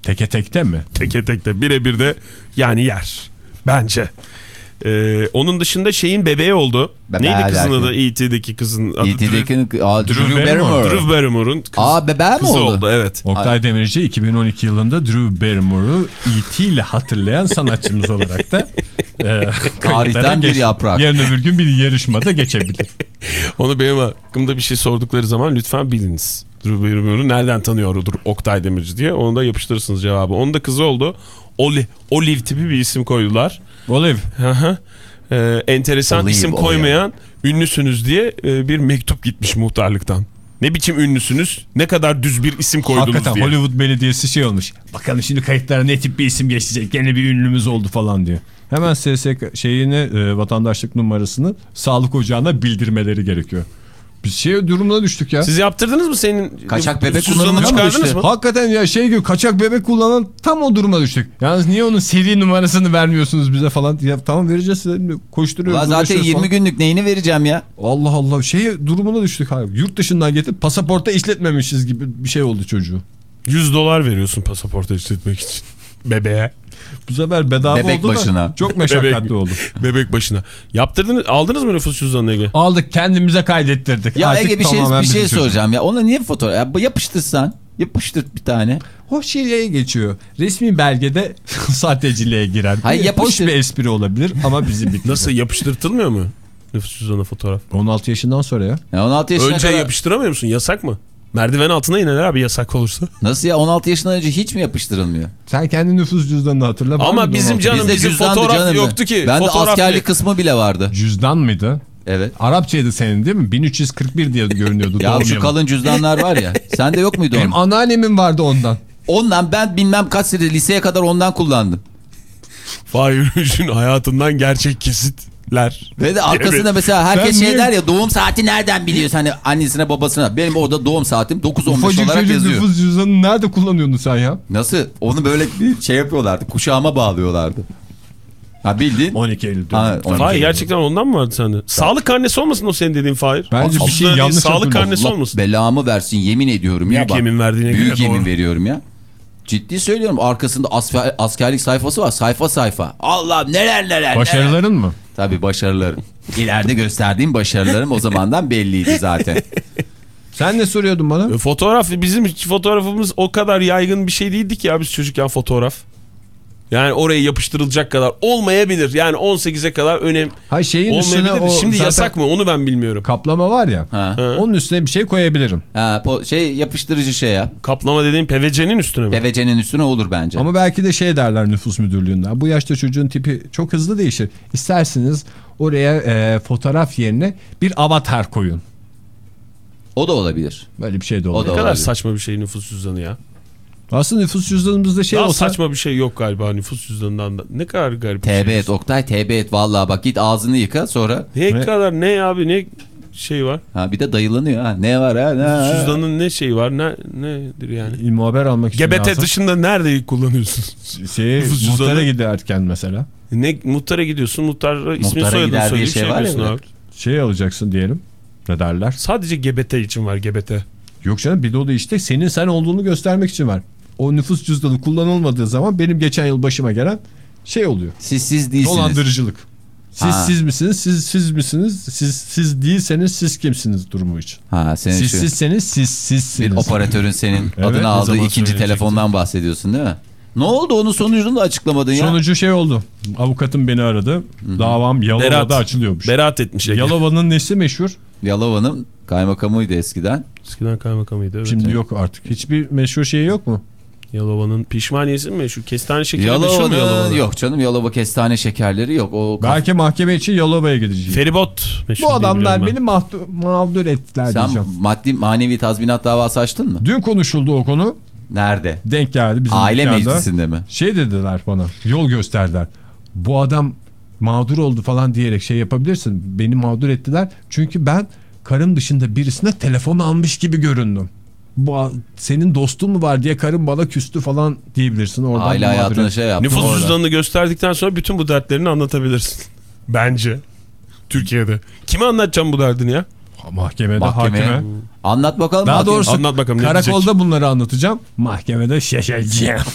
Teke tekte mi? Teke tekte birebir de yani yer. Bence. Ee, onun dışında şeyin bebeği oldu. Bebe Neydi kızın derken? adı? E.T.'deki kızın adı. E.T.'deki Drew, Drew Barrymore. Drew Barrymore'un kız, Aa bebeği mi kızı oldu? oldu? Evet. Oktay Demirci 2012 yılında Drew Barrymore'u E.T. ile hatırlayan sanatçımız olarak da e, bir yaprak. Yarın öbür gün bir yarışmada geçebilir. Onu benim hakkımda bir şey sordukları zaman lütfen biliniz. Drew Barrymore'u nereden tanıyordur Oktay Demirci diye. Onu da yapıştırırsınız cevabı. Onun da kızı oldu. Olive, Olive tipi bir isim koydular. Olive. Hı hı. Ee, enteresan Olive, isim Olive. koymayan ünlüsünüz diye e, bir mektup gitmiş muhtarlıktan. Ne biçim ünlüsünüz? Ne kadar düz bir isim koydunuz Hakikaten diye. Hollywood Belediyesi şey olmuş. Bakalım şimdi kayıtlara ne tip bir isim geçecek. Gene bir ünlümüz oldu falan diyor. Hemen SSK şeyini e, vatandaşlık numarasını sağlık ocağına bildirmeleri gerekiyor. Biz şey durumuna düştük ya. Siz yaptırdınız mı senin Kaçak bebek mı çıkardınız düştü? mı? Hakikaten ya şey gibi kaçak bebek kullanan tam o duruma düştük. Yalnız niye onun seri numarasını vermiyorsunuz bize falan. Ya tamam vereceğiz size. koşturuyoruz. Ulan zaten uğraşıyoruz 20 falan. günlük neyini vereceğim ya? Allah Allah şey durumuna düştük abi. Yurt dışından getirip pasaporta işletmemişiz gibi bir şey oldu çocuğu. 100 dolar veriyorsun pasaporta işletmek için. Bebeğe. Bu sefer bedava Bebek oldu da başına. çok meşakkatli Bebek. oldu. Bebek başına. Yaptırdınız, aldınız mı nüfus cüzdanını Ege? Aldık kendimize kaydettirdik. Ya Artık Ege bir şey bir şey bizim soracağım ya. Ona niye fotoğraf? Ya, yapıştırsan. Yapıştır bir tane. O şeye geçiyor. Resmi belgede sahteciliğe girer. Hayır, yapıştır. Hoş bir espri olabilir ama bizi bitti. Nasıl yapıştırtılmıyor mu? Nüfus cüzdanı fotoğraf. 16 yaşından sonra ya. Ya 16 yaşına Önce kadar... yapıştıramıyor musun? Yasak mı? Merdiven altına iner abi yasak olursa. Nasıl ya 16 yaşından önce hiç mi yapıştırılmıyor? Sen kendi nüfus cüzdanını hatırla. Ama bizim 16? canım Bizde bizim fotoğraf canım. yoktu ki. Ben de askerlik ne? kısmı bile vardı. Cüzdan mıydı? Evet. Arapçaydı senin değil mi? 1341 diye görünüyordu. Ya şu kalın cüzdanlar var ya. Sende yok muydu Benim onun? anneannemin vardı ondan. Ondan ben bilmem kaç sene liseye kadar ondan kullandım. Fahir hayatından gerçek kesitler. Ve de arkasında mesela herkes Ben şey der ya doğum saati nereden biliyorsun hani annesine babasına. Benim orada doğum saatim 9-15 Ufacık olarak yazıyor. nüfus cüzdanını nerede kullanıyordun sen ya? Nasıl? Onu böyle bir şey yapıyorlardı. Kuşağıma bağlıyorlardı. Ha bildin? 12 Eylül. Ha, 12 Fahir Eylül. gerçekten ondan mı vardı sende? Sağlık karnesi olmasın o senin dediğin Fahir? Bence bir şey Aslında yanlış Sağlık karnesi Allah olmasın? belamı versin yemin ediyorum ya. Büyük bak. yemin verdiğine Büyük göre yemin doğru. veriyorum ya. Ciddi söylüyorum arkasında asfer- askerlik sayfası var sayfa sayfa. Allah neler neler neler. Başarıların mı? Tabii başarılarım. İleride gösterdiğim başarılarım o zamandan belliydi zaten. Sen ne soruyordun bana? E, Fotoğraf bizim hiç fotoğrafımız o kadar yaygın bir şey değildi ki ya biz çocukken fotoğraf. Yani oraya yapıştırılacak kadar olmayabilir. Yani 18'e kadar önem Ha şeyin üstüne olmayabilir. o Şimdi yasak mı onu ben bilmiyorum. kaplama var ya. Ha. Onun üstüne bir şey koyabilirim. Ha, şey yapıştırıcı şey ya. Kaplama dediğin PVC'nin üstüne mi? PVC'nin üstüne olur bence. Ama belki de şey derler nüfus müdürlüğünden. Bu yaşta çocuğun tipi çok hızlı değişir. İsterseniz oraya e, fotoğraf yerine bir avatar koyun. O da olabilir. Böyle bir şey de O olur. da ne kadar olabilir. saçma bir şey nüfus cüzdanı ya. Aslında nüfus cüzdanımızda şey Daha olsa saçma bir şey yok galiba nüfus cüzdanından da. Ne kadar garip TB şey. et Oktay TB et vallahi bak git ağzını yıka sonra. Ne, Ne? kadar ne abi ne şey var? Ha bir de dayılanıyor ha. Ne var ha? Ne? Cüzdanın ne şeyi var? Ne nedir yani? il muhaber almak için GBT lazım. dışında nerede kullanıyorsun? Nüfus muhtara giderken mesela Ne muhtara gidiyorsun? Muhtar ismini soyadını söyleyip şey şey var ya abi. şey alacaksın diyelim. Ne derler? Sadece GBT için var GBT. Yok canım bir de o da işte senin sen olduğunu göstermek için var. O nüfus cüzdanı kullanılmadığı zaman benim geçen yıl başıma gelen şey oluyor. Siz siz değilsiniz. Dolandırıcılık. Siz Ha. siz misiniz? Siz siz misiniz? Siz siz değilseniz siz kimsiniz durumu için. Ha senin Siz şu sizseniz siz bir sizsiniz. operatörün senin Evet, adını aldığı ikinci telefondan bahsediyorsun değil mi? Ne oldu onun sonucunu da açıklamadın ya. Sonucu şey oldu. Avukatım beni aradı. Davam Yalova'da Berat. açılıyormuş. Beraat etmiş. Yalova'nın nesi meşhur? Yalova'nın kaymakamıydı eskiden. Eskiden kaymakamıydı evet. Şimdi yok artık. Hiçbir meşhur şeyi yok mu? Yalova'nın pişmaniyesi mi? Şu kestane şekeri mu Yalova'nın Yalova'da? yok canım Yalova kestane şekerleri yok. O Belki mahkeme için Yalova'ya gideceğim. Feribot Bu adamlar beni mağdur, mağdur ettiler Sen diyeceğim. maddi manevi tazminat davası açtın mı? Dün konuşuldu o konu. Nerede? Denk geldi bizim Aile dükkanda. meclisinde mi? Şey dediler bana. Yol gösterdiler. Bu adam mağdur oldu falan diyerek şey yapabilirsin. Beni mağdur ettiler. Çünkü ben karım dışında birisine telefon almış gibi göründüm. Bu senin dostun mu var diye karım bana küstü falan diyebilirsin. Oradan Aile hayatına şey yaptın. Nüfus orada. cüzdanını gösterdikten sonra bütün bu dertlerini anlatabilirsin. Bence. Türkiye'de. Kime anlatacağım bu derdini ya? Mahkemede Mahkemeye. hakime. Anlat bakalım. Daha mahkeme- doğrusu Anlat bakalım karakolda bunları anlatacağım. Mahkemede şaşacağım.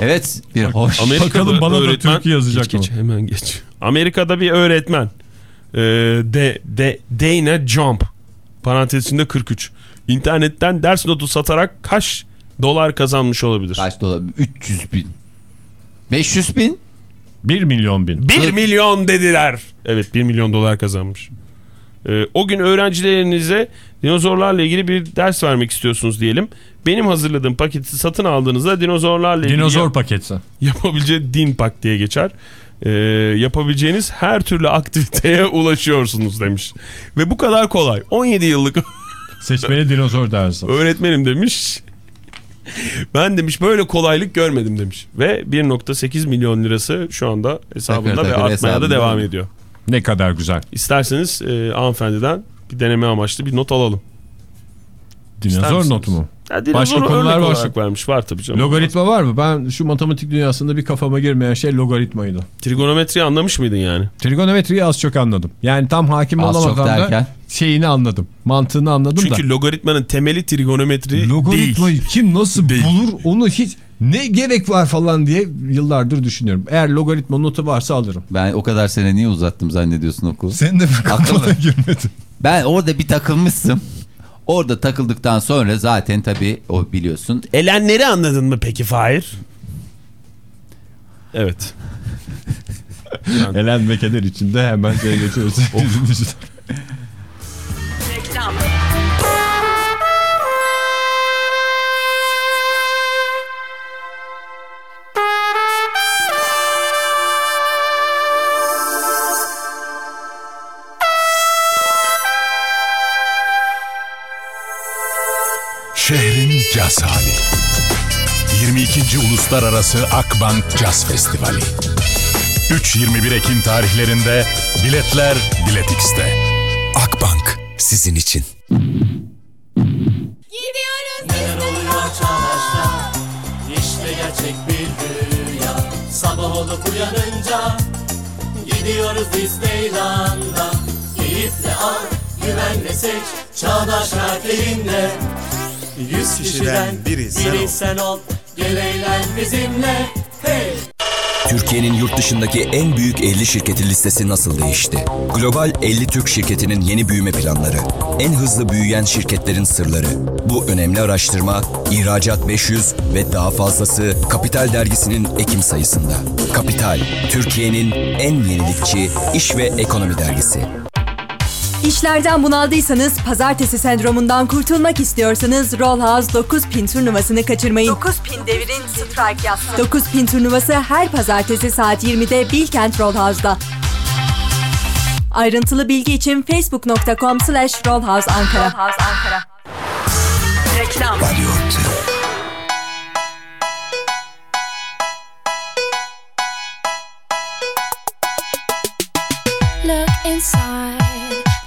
Evet bir hoş. Amerika'da Bakalım bana da öğretmen, türkü yazacak geç, geç, hemen geç. Amerika'da bir öğretmen e, de, de, Dana Jump parantez içinde 43 internetten ders notu satarak kaç dolar kazanmış olabilir? Kaç dolar? 300 bin. 500 bin? 1 milyon bin. 1 milyon dediler. Evet 1 milyon dolar kazanmış. Ee, o gün öğrencilerinize dinozorlarla ilgili bir ders vermek istiyorsunuz diyelim. Benim hazırladığım paketi satın aldığınızda dinozorlarla ilgili Dinozor paketi. yapabileceği din pak diye geçer. Ee, yapabileceğiniz her türlü aktiviteye ulaşıyorsunuz demiş. Ve bu kadar kolay. 17 yıllık Seçmeli dinozor dersi. öğretmenim demiş. Ben demiş böyle kolaylık görmedim demiş. Ve 1.8 milyon lirası şu anda hesabında ve artmaya da devam ediyor. Ne kadar güzel. İsterseniz e, hanımefendiden bir deneme amaçlı bir not alalım. Dinozor notu mu? Ya, Başka konular var. olarak vermiş. Var tabii canım. Logaritma var mı? Ben şu matematik dünyasında bir kafama girmeyen şey logaritmaydı. Trigonometriyi anlamış mıydın yani? Trigonometriyi az çok anladım. Yani tam hakim Az olamadan da derken? şeyini anladım. Mantığını anladım Çünkü da. logaritmanın temeli trigonometri Logaritmayı değil. kim nasıl Değil. bulur onu hiç ne gerek var falan diye yıllardır düşünüyorum. Eğer logaritma notu varsa alırım. Ben o kadar sene niye uzattım zannediyorsun okulu? Senin de bir Akıllı. kafana girmedi. Ben orada bir takılmışsın. Orada takıldıktan sonra zaten tabii o biliyorsun. Elenleri anladın mı peki Fahir? Evet. Elen ve keder içinde hemen şeye geçiyoruz. Şehrin caz hali. 22. Uluslararası Akbank Caz Festivali. 3-21 Ekim tarihlerinde biletler Bilet X'te. Akbank sizin için. Neler oluyor çağdaşta İşte gerçek bir rüya Sabah olup uyanınca Gidiyoruz Disneyland'a Keyifle al, güvenle seç Çağdaş kartlarınla Yüz kişiden biri sen, ol Gel eğlen bizimle Hey! Türkiye'nin yurt dışındaki en büyük 50 şirketi listesi nasıl değişti? Global 50 Türk şirketinin yeni büyüme planları. En hızlı büyüyen şirketlerin sırları. Bu önemli araştırma İhracat 500 ve daha fazlası Kapital dergisinin Ekim sayısında. Kapital, Türkiye'nin en yenilikçi iş ve ekonomi dergisi. İşlerden bunaldıysanız, pazartesi sendromundan kurtulmak istiyorsanız Roll House 9 pin turnuvasını kaçırmayın. 9 pin devirin strike yazsın. 9 pin turnuvası her pazartesi saat 20'de Bilkent Roll House'da. Ayrıntılı bilgi için facebook.com slash rollhouseankara. Reklam. Radyo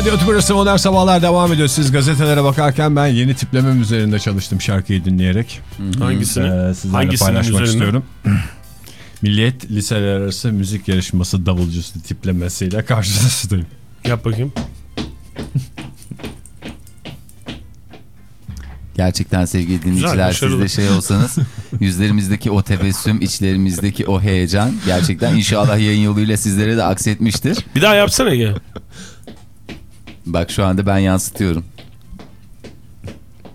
Radyo Tübrası Modern Sabahlar devam ediyor. Siz gazetelere bakarken ben yeni tiplemem üzerinde çalıştım şarkıyı dinleyerek. Hangisini? Ee, sizlerle Hangisinin paylaşmak üzerinde? istiyorum. Milliyet liseler arası müzik yarışması davulcusu tiplemesiyle karşınızdayım. Yap bakayım. Gerçekten sevgili dinleyiciler siz başarılı. de şey olsanız yüzlerimizdeki o tebessüm, içlerimizdeki o heyecan gerçekten inşallah yayın yoluyla sizlere de aksetmiştir. Bir daha yapsana Ege. Bak şu anda ben yansıtıyorum.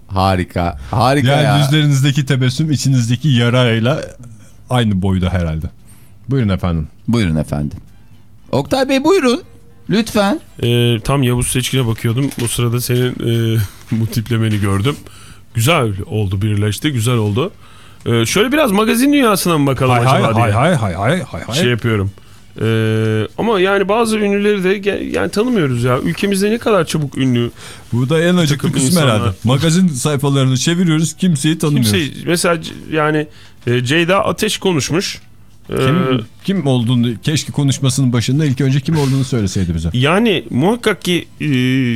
Harika. Harika Yani ya. yüzlerinizdeki tebessüm içinizdeki yarayla aynı boyda herhalde. Buyurun efendim. Buyurun efendim. Oktay Bey buyurun. Lütfen. Ee, tam Yavuz Seçkin'e bakıyordum. Bu sırada senin e, bu tiplemeni gördüm. Güzel oldu birleşti. Güzel oldu. Ee, şöyle biraz magazin dünyasına mı bakalım Hay acaba hay diye hay hay hay hay hay hay. şey yapıyorum. Ee, ama yani bazı ünlüleri de yani tanımıyoruz ya. Ülkemizde ne kadar çabuk ünlü. Bu da en acıklı kısmı insanlar. herhalde. Magazin sayfalarını çeviriyoruz kimseyi tanımıyoruz. Kimse mesela yani e, Ceyda Ateş konuşmuş. Ee, Kim, kim olduğunu keşke konuşmasının başında ilk önce kim olduğunu söyleseydi bize. Yani muhakkak ki e,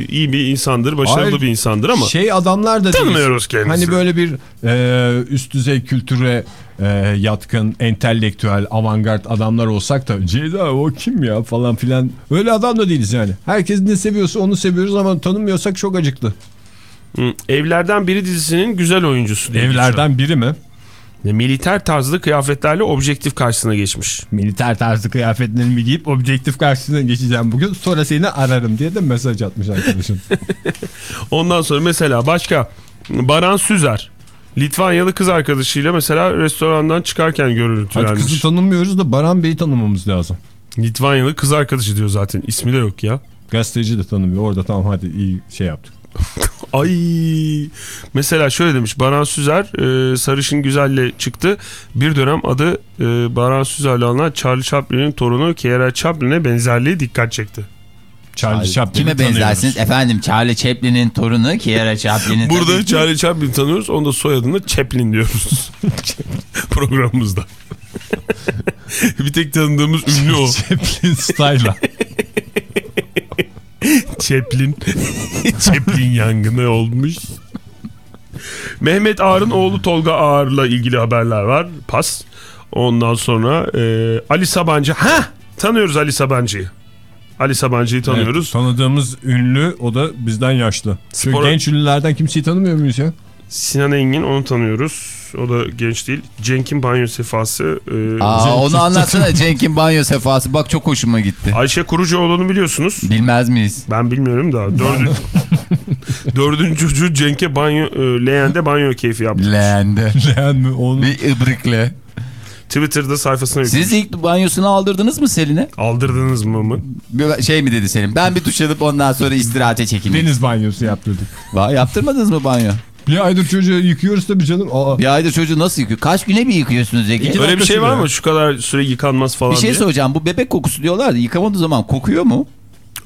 iyi bir insandır, başarılı Hayır, bir insandır ama Şey adamlar da tanımıyoruz değil. kendisini. Hani böyle bir e, üst düzey kültüre e, yatkın, entelektüel, avantgard adamlar olsak da Ceyda o kim ya falan filan. Öyle adam da değiliz yani. Herkes ne seviyorsa onu seviyoruz ama tanımıyorsak çok acıklı. Hı, Evlerden Biri dizisinin güzel oyuncusu. Evlerden biri mi? Militer tarzlı kıyafetlerle objektif karşısına geçmiş. Militer tarzı kıyafetlerimi giyip objektif karşısına geçeceğim bugün. Sonra seni ararım diye de mesaj atmış arkadaşım. Ondan sonra mesela başka Baran Süzer. Litvanyalı kız arkadaşıyla mesela restorandan çıkarken Hadi görüntülenmiş. kızı tanımıyoruz da Baran Bey'i tanımamız lazım. Litvanyalı kız arkadaşı diyor zaten. İsmi de yok ya. Gazeteci de tanımıyor. Orada tamam hadi iyi şey yaptık. Ay mesela şöyle demiş Baran Süzer e, sarışın güzelle çıktı. Bir dönem adı e, Baran Süzer'le alınan Charlie Chaplin'in torunu Kiera Chaplin'e benzerliği dikkat çekti. Charlie Chaplin'i Kime benzersiniz? Efendim Charlie Chaplin'in torunu Kiara Chaplin'in Burada tabii Charlie Chaplin tanıyoruz. Onda soyadını Chaplin diyoruz. Programımızda. bir tek tanıdığımız ünlü o. Chaplin style'a. Chaplin. Chaplin yangını olmuş. Mehmet Ağar'ın oğlu Tolga Ağar'la ilgili haberler var. Pas. Ondan sonra e, Ali Sabancı. Ha Tanıyoruz Ali Sabancı'yı. Ali Sabancı'yı tanıyoruz. Evet, tanıdığımız ünlü o da bizden yaşlı. Çünkü Spora- genç ünlülerden kimseyi tanımıyor muyuz ya? Sinan Engin onu tanıyoruz. O da genç değil. Cenk'in banyo sefası. e, Aa, onu anlatsana Cenk'in banyo sefası. Bak çok hoşuma gitti. Ayşe Kurucuoğlu'nu biliyorsunuz. Bilmez miyiz? Ben bilmiyorum da. Dördüncü, dördüncü çocuğu Cenk'e banyo, e, leğende banyo keyfi yaptı. Leğende. Leğen mi? Onu... Bir ibrikle. Twitter'da sayfasına yüklemiş. Siz ilk banyosunu aldırdınız mı Selin'e? Aldırdınız mı mı? Bir şey mi dedi Selin? Ben bir duş alıp ondan sonra istirahate çekileyim. Deniz banyosu yaptırdık. Vay, yaptırmadınız mı banyo? Bir aydır çocuğu yıkıyoruz tabii canım. Aa, Bir ayda çocuğu nasıl yıkıyor? Kaç güne bir yıkıyorsunuz Zeki? İki Öyle bir şey var mı? Şu kadar süre yıkanmaz falan Bir şey diye. soracağım. Bu bebek kokusu diyorlar da yıkamadığı zaman kokuyor mu?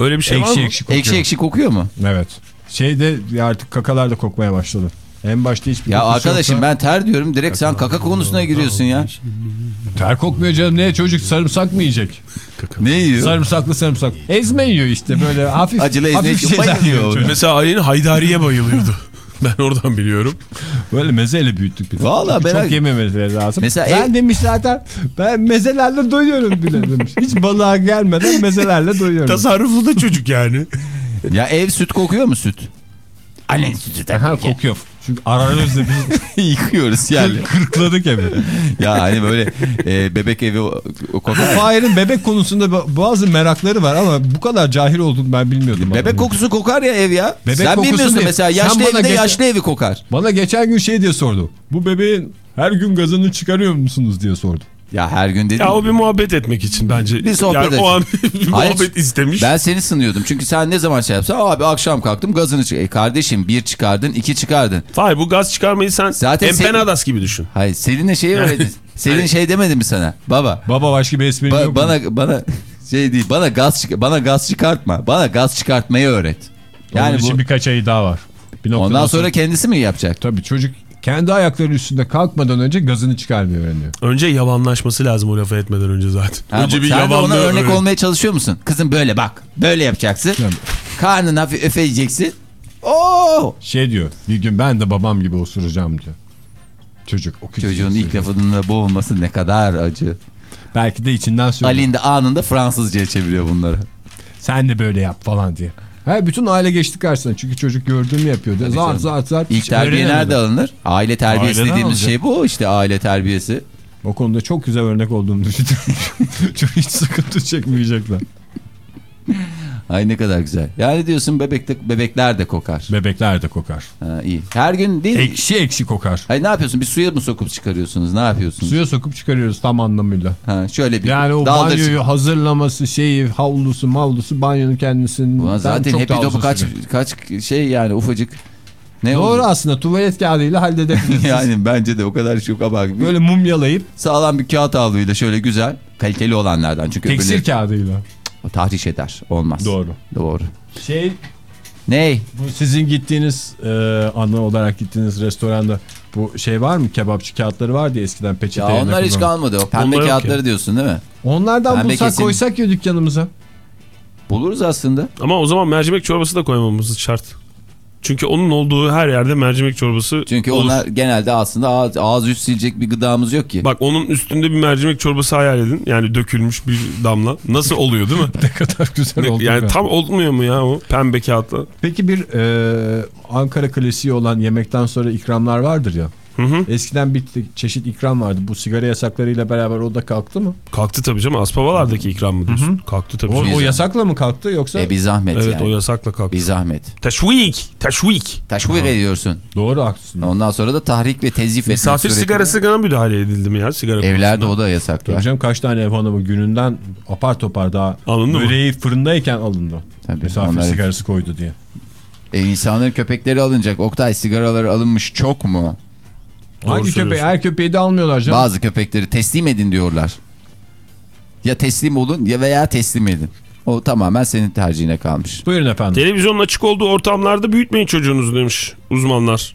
Öyle bir şey var ekşi mı? ekşi kokuyor. Ekşi ekşi kokuyor mu? Evet. Şeyde artık kakalar da kokmaya başladı. En başta hiçbir Ya arkadaşım yoksa- ben ter diyorum. Direkt sen kaka konusuna giriyorsun ya. Ter kokmuyor canım. Ne çocuk sarımsak mı yiyecek? Ne yiyor? Sarımsaklı sarımsak. Ezme yiyor işte böyle hafif. Acılı ezme hafif yiyor, şeyler bayılıyor. yiyor çocuk. Mesela Ali'nin Haydari'ye bayılıyordu. ben oradan biliyorum. Böyle mezeyle büyüttük biz. Vallahi Çünkü merak- Çok yememeleri lazım. Mesela ben ev- demiş zaten ben mezelerle doyuyorum bile demiş. Hiç balığa gelmeden mezelerle doyuyorum. Tasarruflu da çocuk yani. Ya ev süt kokuyor mu süt? Annen sütü Ha tabii ki. kokuyor. Çünkü ararız da biz Yıkıyoruz yani. kırkladık evi. ya hani böyle e, bebek evi kokar. Fahir'in bebek konusunda ba- bazı merakları var ama bu kadar cahil olduğunu ben bilmiyordum. Bebek adamın. kokusu kokar ya ev ya. Bebek Sen kokusu bilmiyorsun değil. mesela yaşlı evde geçen- yaşlı evi kokar. Bana geçen gün şey diye sordu. Bu bebeğin her gün gazını çıkarıyor musunuz diye sordu. Ya her gün dedim. Ya o bir muhabbet etmek için bence. Bir sohbet yani o an bir Hayır, muhabbet istemiş. Ben seni sınıyordum. Çünkü sen ne zaman şey yapsan abi akşam kalktım gazını çık. E kardeşim bir çıkardın iki çıkardın. Hayır bu gaz çıkarmayı sen Zaten empenadas gibi düşün. Hayır Selin'e şey öğretti. Selin şey demedi mi sana? Baba Baba başka bir espri ba- yok mu? bana bana şey değil bana gaz çık bana gaz çıkartma. Bana gaz çıkartmayı öğret. Onun Yani için bu birkaç ayı daha var. Bir ondan sonra kendisi mi yapacak? Tabii çocuk Kendi ayakları üstünde kalkmadan önce gazını çıkarmayı öğreniyor. Önce yavanlaşması lazım o lafı etmeden önce zaten. Ha, önce bu- bir sen de ona örnek öğren. olmaya çalışıyor musun? Kızım böyle bak. Böyle yapacaksın. Karnını hafif öfeyeceksin. Oo! Şey diyor bir gün ben de babam gibi osuracağım diyor. Çocuk o küçük Çocuğun ilk osuruyor. lafının boğulması ne kadar acı. Belki de içinden söylüyor. Alin de anında Fransızcaya çeviriyor bunları. Sen de böyle yap falan diye. Ha, bütün aile geçti karşısına çünkü çocuk gördüğümü yapıyordu. Tabii Zart canım. zart zart. İlk terbiye nerede alınır? Aile terbiyesi Aileden dediğimiz alacak. şey bu işte aile terbiyesi. O konuda çok güzel örnek olduğunu düşünüyorum. Çok hiç sıkıntı çekmeyecekler. Ay ne kadar güzel. Yani diyorsun bebekte, bebekler de kokar. Bebekler de kokar. Ha, iyi. Her gün değil. Ekşi ekşi kokar. Hayır ne yapıyorsun? Bir suya mı sokup çıkarıyorsunuz? Ne yapıyorsunuz? Suya sokup çıkarıyoruz tam anlamıyla. Ha, şöyle bir Yani o daldır- banyoyu hazırlaması şeyi havlusu mavlusu banyonun kendisinin. Ulan zaten çok hepi topu kaç, kaç şey yani ufacık. Ne Doğru oldu? aslında tuvalet kağıdıyla halledebiliriz. yani bence de o kadar çok ama Böyle mumyalayıp sağlam bir kağıt havluyla şöyle güzel kaliteli olanlardan çünkü tekstil öbürleri kağıdıyla. O tahriş eder olmaz. Doğru. Doğru. Şey Ney? bu sizin gittiğiniz e, ana olarak gittiğiniz restoranda bu şey var mı kebapçı kağıtları vardı ya eskiden peçete Ya onlar hiç kalmadı. O pembe Onlar kağıtları ya. diyorsun değil mi? Onlardan Pembe bulsak kesim. koysak ya dükkanımıza. Buluruz aslında. Ama o zaman mercimek çorbası da koymamız şart. Çünkü onun olduğu her yerde mercimek çorbası Çünkü olur. onlar genelde aslında ağız, ağız yüz silecek bir gıdamız yok ki. Bak onun üstünde bir mercimek çorbası hayal edin. Yani dökülmüş bir damla. Nasıl oluyor değil mi? Ne kadar güzel oldu. yani be. tam olmuyor mu ya o pembe kağıtla? Peki bir e, Ankara klasiği olan yemekten sonra ikramlar vardır ya. Hı hı. Eskiden bir çeşit ikram vardı. Bu sigara yasaklarıyla beraber o da kalktı mı? Kalktı tabii canım. Aspavalardaki ikram mı diyorsun? Kalktı tabii. O, canım. o yasakla mı kalktı yoksa? E bir zahmet Evet yani. o yasakla kalktı. Bir zahmet. Teşvik. Teşvik. Teşvik ediyorsun. Doğru haklısın. Ondan sonra da tahrik ve tezif etmek Misafir sigarasına müdahale edildi mi ya? Sigara Evlerde konusunda? o da yasak ya. Hocam kaç tane ev hanımı gününden apar topar daha Alındı mı? böreği fırındayken alındı. Tabii, Misafir onlar- sigarası koydu diye. E, insanların köpekleri alınacak. Oktay sigaraları alınmış çok mu? Hangi köpeği? Her köpeği de almıyorlar canım. Bazı köpekleri teslim edin diyorlar. Ya teslim olun ya veya teslim edin. O tamamen senin tercihine kalmış. Buyurun efendim. Televizyonun açık olduğu ortamlarda büyütmeyin çocuğunuzu demiş uzmanlar.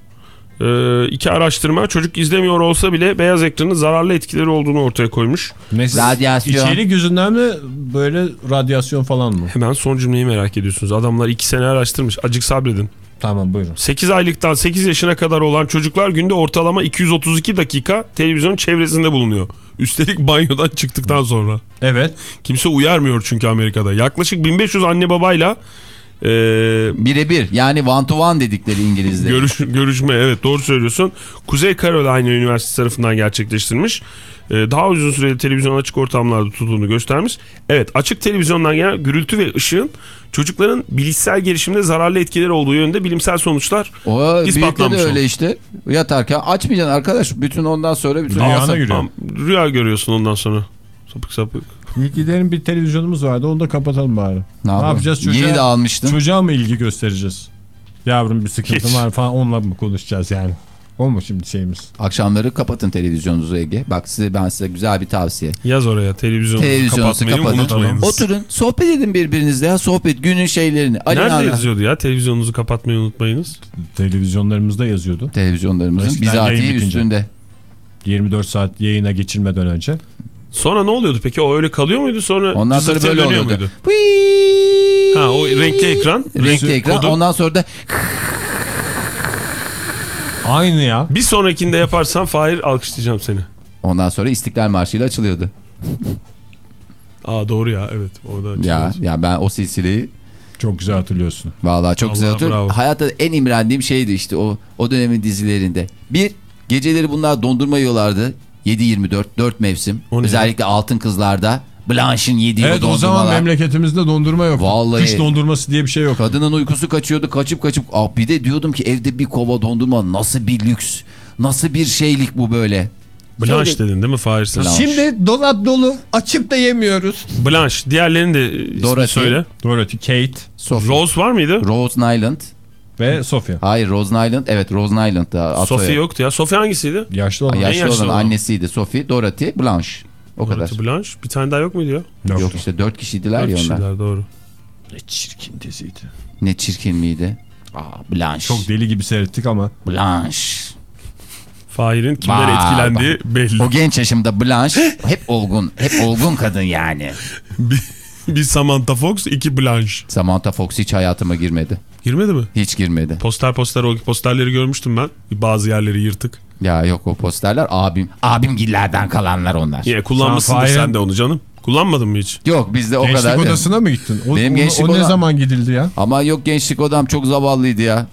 Ee, iki araştırma çocuk izlemiyor olsa bile beyaz ekranın zararlı etkileri olduğunu ortaya koymuş. Mesela Radyasyon. İçerik yüzünden mi böyle radyasyon falan mı? Hemen son cümleyi merak ediyorsunuz. Adamlar iki sene araştırmış. Acık sabredin. Tamam buyurun. 8 aylıktan 8 yaşına kadar olan çocuklar günde ortalama 232 dakika televizyonun çevresinde bulunuyor. Üstelik banyodan çıktıktan sonra. Evet. Kimse uyarmıyor çünkü Amerika'da. Yaklaşık 1500 anne babayla e, Birebir yani one to one dedikleri İngilizler. görüş, görüşme evet doğru söylüyorsun. Kuzey Carolina Üniversitesi tarafından gerçekleştirilmiş. E, daha uzun süreli televizyon açık ortamlarda tutulduğunu göstermiş. Evet açık televizyondan gelen gürültü ve ışığın çocukların bilişsel gelişimde zararlı etkileri olduğu yönünde bilimsel sonuçlar o ispatlanmış de öyle oldu. işte. Yatarken açmayacaksın arkadaş. Bütün ondan sonra bütün Rüyana giriyor. Rüya görüyorsun ondan sonra. Sapık sapık. İlk gidelim bir televizyonumuz vardı onu da kapatalım bari. Ne, Ne, yapalım? yapacağız çocuğa? Yeni de almıştım. Çocuğa mı ilgi göstereceğiz? Yavrum bir sıkıntı Hiç. var falan onunla mı konuşacağız yani? O mu şimdi şeyimiz? Akşamları kapatın televizyonunuzu Ege. Bak size ben size güzel bir tavsiye. Yaz oraya televizyonu Televizyonunuzu kapatmayı kapatın. unutmayınız. Oturun sohbet edin birbirinizle ya sohbet günün şeylerini. Ali Nerede Nala- yazıyordu ya televizyonunuzu kapatmayı unutmayınız. Televizyonlarımızda yazıyordu. Televizyonlarımızın bizatihi üstünde. 24 saat yayına geçilmeden önce. Sonra ne oluyordu peki o öyle kalıyor muydu sonra Ondan sonra böyle oluyordu. muydu? Ha o renkli ekran. Renkli ekran. kodu. Ondan sonra da Aynı ya. Bir sonrakinde yaparsan Fahir alkışlayacağım seni. ondan sonra İstiklal Marşı ile açılıyordu. Aa doğru ya evet. Orada Ya ya ben o silsileyi Çok güzel hatırlıyorsun. vallahi çok güzel Vallahi hatırlıyorum. bravo. Hayatta en imrendiğim şeydi işte o o dönemin dizilerinde. Bir geceleri bunlar dondurma yiyorlardı. 7-24 4 mevsim. Özellikle Altın Kızlar'da Blanche'ın yediği Evet o o zaman dondurmalar. memleketimizde dondurma yok. Vallahi. Kış dondurması diye bir şey yok. Kadının uykusu kaçıyordu kaçıp kaçıp. Ah, bir de diyordum ki evde bir kova dondurma nasıl bir lüks. Nasıl bir şeylik bu böyle. Blanche Şöyle- dedin değil mi Fahir sen? Şimdi dolap dolu açıp da yemiyoruz. Blanche. Diğerlerini de Dorothy. söyle. Dorothy, Kate Sophie. Rose var mıydı? Rose Nyland. Ve Sofia. Hayır Rose Nyland. Evet Rose Nyland da. ad Sophie soyadı. yoktu ya. Sophie hangisiydi? Yaşlı olan. Yaşlı, yaşlı olan olan. annesiydi Sophie. Dorothy, Blanche. O kadar. Dorothy Blanche. Bir tane daha yok muydu ya? Yok. Yok işte dört kişiydiler Dört ya onlar. kişiler doğru. Ne çirkin diziydi. Ne çirkin miydi? Aa, Blanche. Çok deli gibi seyrettik ama Blanche. Fahir'in kimden Vay, etkilendiği belli. O genç yaşımda Blanche hep olgun, hep olgun kadın yani. bir, bir Samantha Fox, iki Blanche. Samantha Fox hiç hayatıma girmedi. Girmedi mi? Hiç girmedi. Poster poster o posterleri görmüştüm ben. Bazı yerleri yırtık. Ya yok o posterler abim. Abim gillerden kalanlar onlar. Niye kullanmışsındır Sen de onu canım. Kullanmadın mı hiç? Yok bizde o Gençlik kadar. değil. odasına mı gittin? O, Benim o- gençlik o, ne odam- zaman gidildi ya? Ama yok gençlik odam çok zavallıydı ya.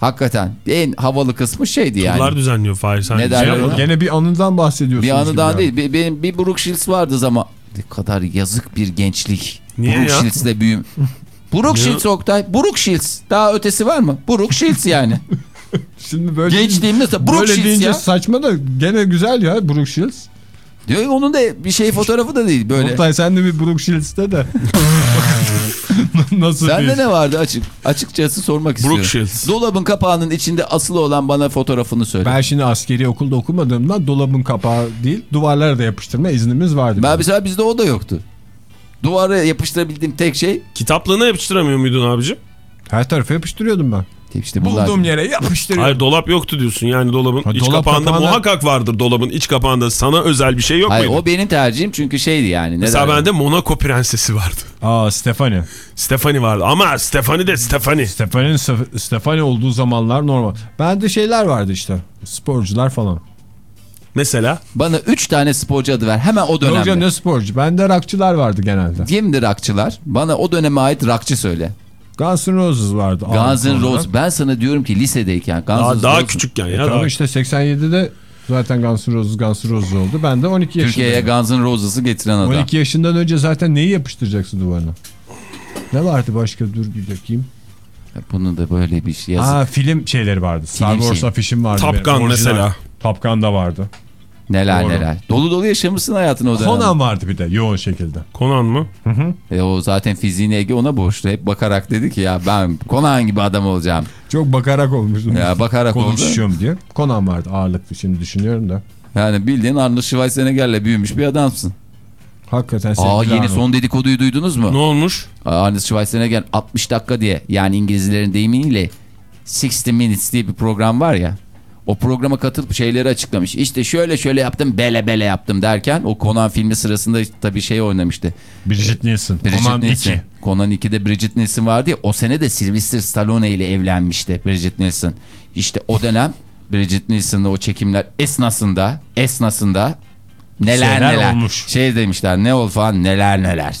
Hakikaten en havalı kısmı şeydi yani. Turlar düzenliyor Fahir. Sen Ne şey derler? Gene bir anıdan bahsediyorsunuz. Bir ya. değil. Be- Benim bir Brooke Shields vardı zaman. Ne kadar yazık bir gençlik. Niye Brooke ya? Shields'le büyüm. Brooke Shields Oktay. Brooke Shields. Daha ötesi var mı? Brooke Shields yani. Şimdi böyle Gençliğim mesela Brooke böyle deyince ya. saçma da gene güzel ya Brooke Shields. Diyor, onun da bir şey fotoğrafı da değil böyle. Oktay sen de bir Brooke Shields'te de. Nasıl Sende ne vardı açık? Açıkçası sormak istiyorum. Shields. Dolabın kapağının içinde asılı olan bana fotoğrafını söyle. Ben, Ben şimdi askeri okulda okumadığımdan dolabın kapağı değil duvarlara da yapıştırma iznimiz vardı. mesela bizde o da yoktu. Duvara yapıştırabildiğim tek şey Kitaplığına yapıştıramıyor muydun abicim? Her tarafa yapıştırıyordum ben. İşte bunlar. Bulduğum yere yapıştırıyordum. Hayır dolap yoktu diyorsun. Yani dolabın Ha, iç dolap kapağında kapağına- muhakkak vardır dolabın iç kapağında. Sana özel bir şey yok Hayır muydu? o benim tercihim çünkü şeydi yani. Ne Mesela bende Monaco prensesi vardı. Aa Stefani. Stefani vardı ama Stefani de Stefani. Stefani'nin Stef- Stefani olduğu zamanlar normal. Bende şeyler vardı işte. Sporcular falan. Mesela Bana 3 tane sporcu adı ver. Hemen o dönemde. ne sporcu? Bende rakçılar vardı genelde. Kimdir rakçılar? Bana o döneme ait rakçı söyle. Guns N' Roses vardı. Guns N'. Roses. Ben sana diyorum ki lisedeyken Guns N' daha, Roses. daha küçükken ya. Tamam daha- işte 87'de zaten Guns N' Roses Guns N' Roses oldu. Ben de 12 Türkiye'ye yaşındayım. Guns N' Roses'ı getiren adam. 12 yaşından önce zaten neyi yapıştıracaksın duvarına? Ne vardı başka dur bir bakayım. Bunun da böyle bir şey yazık. Aa film şeyleri vardı. Star Wars şey. afişim vardı. Top Gun mesela. Top Gun da vardı. Neler doğru. neler. Dolu dolu yaşamışsın hayatını o dönemde. Conan vardı bir de yoğun şekilde. Conan mı? E o zaten fiziğini Ege ona borçlu. Hep bakarak dedi ki ya ben Conan gibi adam olacağım. Çok bakarak olmuştum. Ya bakarak oldu. Konuşuyorum diye. Conan vardı ağırlıklı şimdi düşünüyorum da. Yani bildiğin Arnold Schwarzenegger'le büyümüş bir adamsın. Hakikaten Aa yeni Arnold. son dedikoduyu duydunuz mu? Ne olmuş? Arnold Schwarzenegger 60 dakika diye yani İngilizlerin deyimiyle 60 Minutes diye bir program var ya. O programa katılıp şeyleri açıklamış. İşte şöyle şöyle yaptım bele bele yaptım derken o Conan filmi sırasında tabii şey oynamıştı. Bridget Nielsen. Bridget Conan Nielsen. 2. Conan 2'de Bridget Nielsen vardı ya o sene de Sylvester Stallone ile evlenmişti Bridget Nielsen. İşte o dönem Bridget Nielsen'la o çekimler esnasında esnasında neler Şeyler neler olmuş. şey demişler ne ol falan neler neler.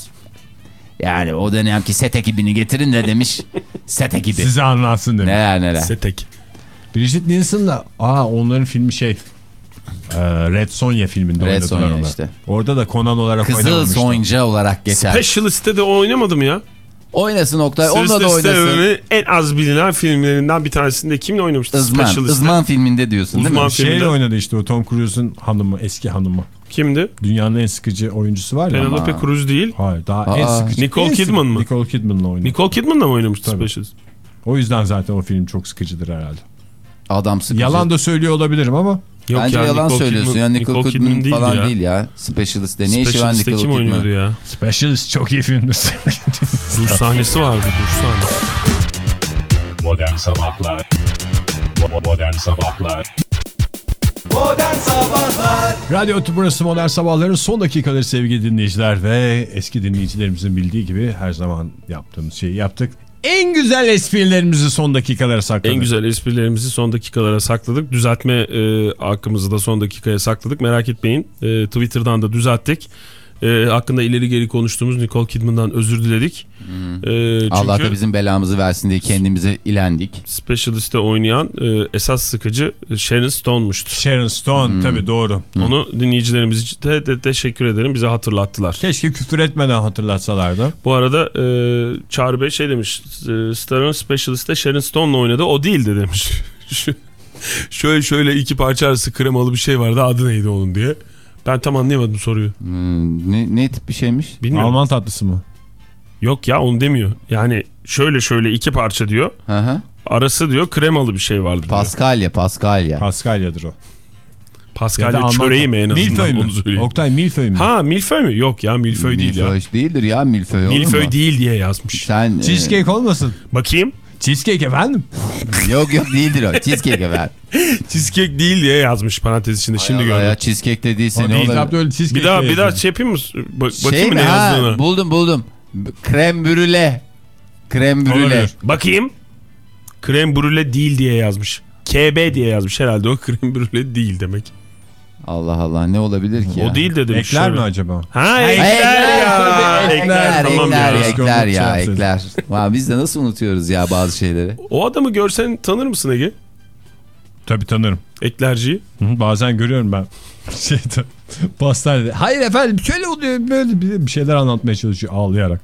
Yani o dönemki set ekibini getirin de demiş set ekibi. Size anlatsın demiş. Neler neler. Setek. Bridget Nielsen'la aa onların filmi şey e, Red Sonja filminde Red oynadılar Sonja işte. Orada da Conan olarak Kızıl oynamamıştı. Sonca olarak geçer. Specialist'te de oynamadım ya. Oynasın Oktay onunla da oynasın. En az bilinen filmlerinden bir tanesinde kimle oynamıştı? Izman. Specialist'te. Izman filminde diyorsun değil Uzman mi? filmde. Şeyle oynadı işte o Tom Cruise'un hanımı eski hanımı. Kimdi? Dünyanın en sıkıcı oyuncusu var ya. Penelope Cruz değil. Hayır daha Aa. en sıkıcı. Nicole en Kidman mı? Nicole Kidman'la oynadı. Nicole Kidman'la mı oynamıştı Tabii. Specialist? O yüzden zaten o film çok sıkıcıdır herhalde. Adam sıkıcı. Yalan da söylüyor olabilirim ama Yok Bence ya, yalan Nicole söylüyorsun Kidman- ya Nicole, Kidman, değildi falan ya. değil ya. Specialist'te ne işi var Nicole kim Kidman? oynuyordu ya? Specialist çok iyi filmdir. Dur sahnesi vardı. Dur sahnesi. Modern Sabahlar Bo- Modern Sabahlar Radyo burası Modern Sabahların son dakikaları sevgili dinleyiciler ve eski dinleyicilerimizin bildiği gibi her zaman yaptığımız şeyi yaptık. En güzel esprilerimizi son dakikalara sakladık. En güzel esprilerimizi son dakikalara sakladık. Düzeltme e, hakkımızı da son dakikaya sakladık. Merak etmeyin. E, Twitter'dan da düzelttik. E, hakkında ileri geri konuştuğumuz Nicole Kidman'dan özür diledik. E, çünkü Allah da bizim belamızı versin diye kendimize ilendik. Specialist'te oynayan e, esas sıkıcı Sharon Stone'muştu. Sharon Stone tabii doğru. Onu dinleyicilerimiz için de, de teşekkür ederim. Bize hatırlattılar. Keşke küfür etmeden hatırlatsalardı. Bu arada e, Çağrı Bey şey demiş. E, Star'ın Specialist'te Sharon Stone'la oynadı. O değildi demiş. Şöyle şöyle iki parça arası kremalı bir şey vardı. Adı neydi onun diye. Ben tam anlayamadım soruyu. Hmm, ne, ne tip bir şeymiş? Bilmiyorum. Alman tatlısı mı? Yok ya onu demiyor. Yani şöyle şöyle iki parça diyor. Hı hı. Arası diyor kremalı bir şey vardı diyor. Paskalya, Paskalya. Paskalya'dır o. Ya Paskalya Alman çöreği mi en azından Milföy mü? onu söyleyeyim. Oktay Milföy mü? Ha milföy mü? Yok ya milföy değil ya. Milföy değildir ya milföy? Milföy değil diye yazmış. Sen e, Cheesecake olmasın? Bakayım. Cheesecake efendim. yok yok değildir o. Cheesecake efendim. Cheesecake değil diye yazmış parantez içinde. Şimdi Allah gördüm. ya cheesecake de değilse O ne değil olabilir? öyle cheesecake Bir daha bir daha şey yapayım mı? Bak, Şey bakayım mı ne Ha, yazdığını. buldum buldum. Krem brûle. Krem brûle. Olabilir. Bakayım. Krem brûle değil diye yazmış. KB diye yazmış herhalde o krem brûle değil demek. Allah Allah ne olabilir ki ya? O değil de demiş. Ekler mi acaba? Ha ekler, Ekler, ya. ekler, ekler, tamam ekler, ya. ekler ya, ekler. Vay, biz de nasıl unutuyoruz ya bazı şeyleri? O adamı görsen tanır mısın Ege? Tabii tanırım. Eklerciyi. Hı, Bazen görüyorum ben şeyde pastanede. Hayır efendim şöyle oluyor böyle bir şeyler anlatmaya çalışıyor ağlayarak.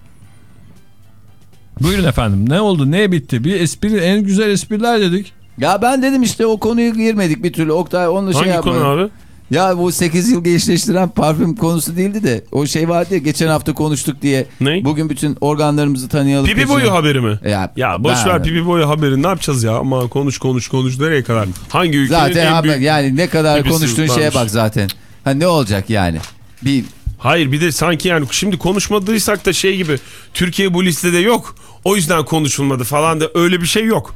Buyurun efendim ne oldu ne bitti bir espri en güzel espriler dedik. Ya ben dedim işte o konuyu girmedik bir türlü. Oktay onunla şey Hangi yapmadı. konu abi? Ya bu 8 yıl gençleştiren parfüm konusu değildi de o şey vardı ya geçen hafta konuştuk diye. Ne? Bugün bütün organlarımızı tanıyalım. Pipi boyu haberi mi? Ya, Ya boş ben- ver pipi boyu haberi ne yapacağız ya? Ama konuş konuş konuş nereye kadar? Hangi ülkenin Zaten en haber, büyük... yani ne kadar konuştuğun şeye varmış? bak zaten. Ha ne olacak yani? Bir Hayır bir de sanki yani şimdi konuşmadıysak da şey gibi Türkiye bu listede yok. O yüzden konuşulmadı falan da öyle bir şey yok.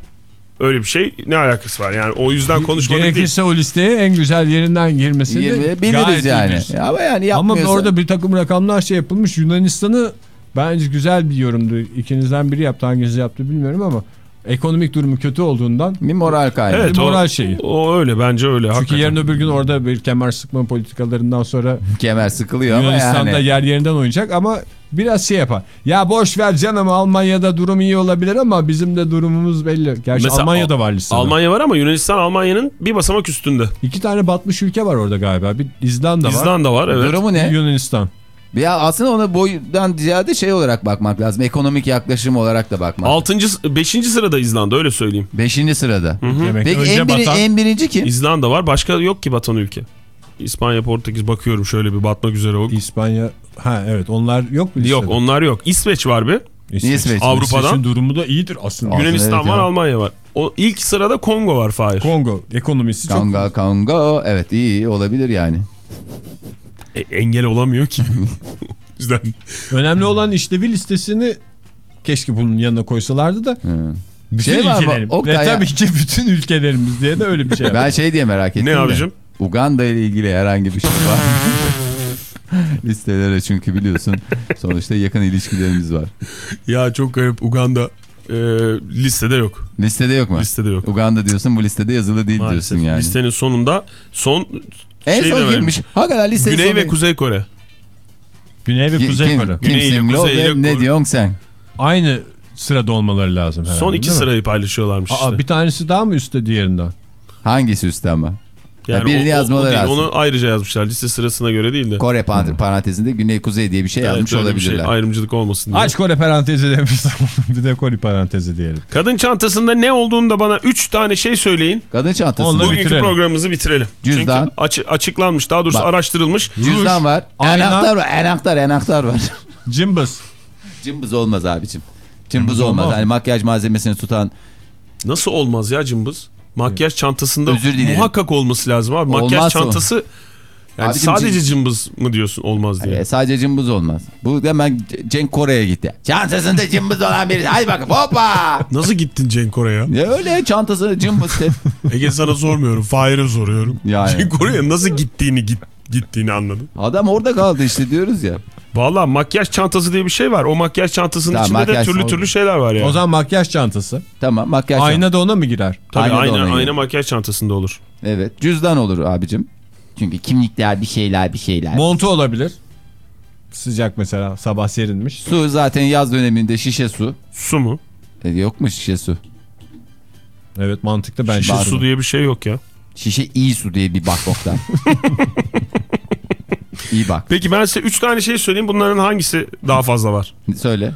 Öyle bir şey ne alakası var yani o yüzden konuşmadık değil. Gerekirse o listeye en güzel yerinden girmesini gayet biliriz yani. biliriz. Ama yani Ama yapmıyorsa. orada bir takım rakamlar şey yapılmış. Yunanistan'ı bence güzel bir yorumdu. İkinizden biri yaptı hangisi yaptı bilmiyorum ama ekonomik durumu kötü olduğundan bir moral kaybı. Evet bir o, moral şeyi. o öyle bence öyle. Çünkü hakikaten. yarın öbür gün orada bir kemer sıkma politikalarından sonra Kemer sıkılıyor ama Yunanistan'da yani. yer yerinden oynayacak ama biraz şey yapar. Ya boş ver canım Almanya'da durum iyi olabilir ama bizim de durumumuz belli. Gerçi Mesela Almanya'da var listede. Almanya var ama Yunanistan Almanya'nın bir basamak üstünde. İki tane batmış ülke var orada galiba. Bir İzlanda var. İzlanda var evet. Durumu ne? Yunanistan. Ya aslında ona boydan ziyade şey olarak bakmak lazım. Ekonomik yaklaşım olarak da bakmak. 6. 5. sırada İzlanda öyle söyleyeyim. Beşinci sırada. Demek Peki önce en, biri- batan en birinci kim? İzlanda var başka yok ki batan ülke. İspanya, Portekiz bakıyorum şöyle bir batmak üzere o. İspanya. Ha evet onlar yok mu listede? Yok onlar yok. İsveç var bir. İsveç. Avrupa'dan. İsveç'in durumu da iyidir aslında. Yunanistan evet var ya. Almanya var. O ilk sırada Kongo var Fahir. Kongo ekonomisi çok Kanga kanga. Evet iyi, olabilir yani. E, engel olamıyor ki. O yüzden Önemli olan işlevi listesini keşke bunun yanına koysalardı da Hı. bütün Şey ülkelerim. Ve ya- tabii ki bütün ülkelerimiz diye de öyle bir şey var. Ben şey diye merak ettim Ne de. Uganda ile ilgili herhangi bir şey var. Listelere çünkü biliyorsun sonuçta yakın ilişkilerimiz var. ya çok garip Uganda e, listede yok. Listede yok mu? Listede yok. Uganda diyorsun bu listede yazılı değil Maalesef. diyorsun yani. Listenin sonunda son en şey son girmiş. Hakikaten listenin Güney sonu- ve Kuzey Kore. Güney ve Kuzey kim, Kore. Güney ile Kimsin lo Kuzey ve ne diyorsun sen? Aynı sırada olmaları lazım herhalde. Son iki sırayı paylaşıyorlarmış işte. Aa, bir tanesi daha mı üstte diğerinden? Hangisi üstte ama? Ya birini o- yazmaları o değil, lazım. Onu ayrıca yazmışlar. Liste sırasına göre değil de. Kore parantezinde Güney Kuzey diye bir şey Evet, yazmış şey. olabilirler. Ayrımcılık olmasın diye. Aç Kore parantezi demiş. bir de Kore parantezi diyelim. Kadın çantasında ne olduğunu da bana 3 tane şey söyleyin. Kadın çantası. Onunla Bugünkü bitirelim. programımızı bitirelim. Cüzdan. Çünkü açı- açıklanmış daha doğrusu Bak. araştırılmış. Cüzdan var. ayna. Enaktar var. Enaktar, enaktar var. Cımbız. Cımbız olmaz abicim. Cımbız Cımbız olmaz. olmaz. Hani makyaj malzemesini tutan Nasıl olmaz ya cımbız? Makyaj çantasında Özür dilerim. muhakkak olması lazım abi. Makyaj Olmazsa o. çantası yani Abicim, sadece cımbız mı diyorsun olmaz diye. E, sadece cımbız olmaz. Bu hemen Cenk Kore'ye gitti. Çantasında cımbız olan birisi. Hadi bakın hoppa. Nasıl gittin Cenk oraya? Ne öyle çantasında cımbız. Ege sana sormuyorum. Fahir'e soruyorum. Yani. Cenk oraya nasıl gittiğini git, gittiğini anladım. Adam orada kaldı işte diyoruz ya. Valla makyaj çantası diye bir şey var. O makyaj çantasının Tamam, içinde makyaj- de türlü türlü şeyler var yani. O zaman makyaj çantası. Tamam makyaj Ayna da ona mı girer? Tabii Ayna da ayna, ona ayna, makyaj çantasında olur. Evet cüzdan olur abicim. Çünkü kimlikler bir şeyler bir şeyler. Montu olabilir. Sıcak mesela sabah serinmiş. su zaten yaz döneminde şişe su. Su mu? E, yok mu şişe su? Evet mantıklı bence. Şişe su diye bir şey yok ya. Şişe iyi su diye bir bak Oktay. iyi bak. Peki ben size 3 tane şey söyleyeyim. Bunların hangisi daha fazla var? Söyle.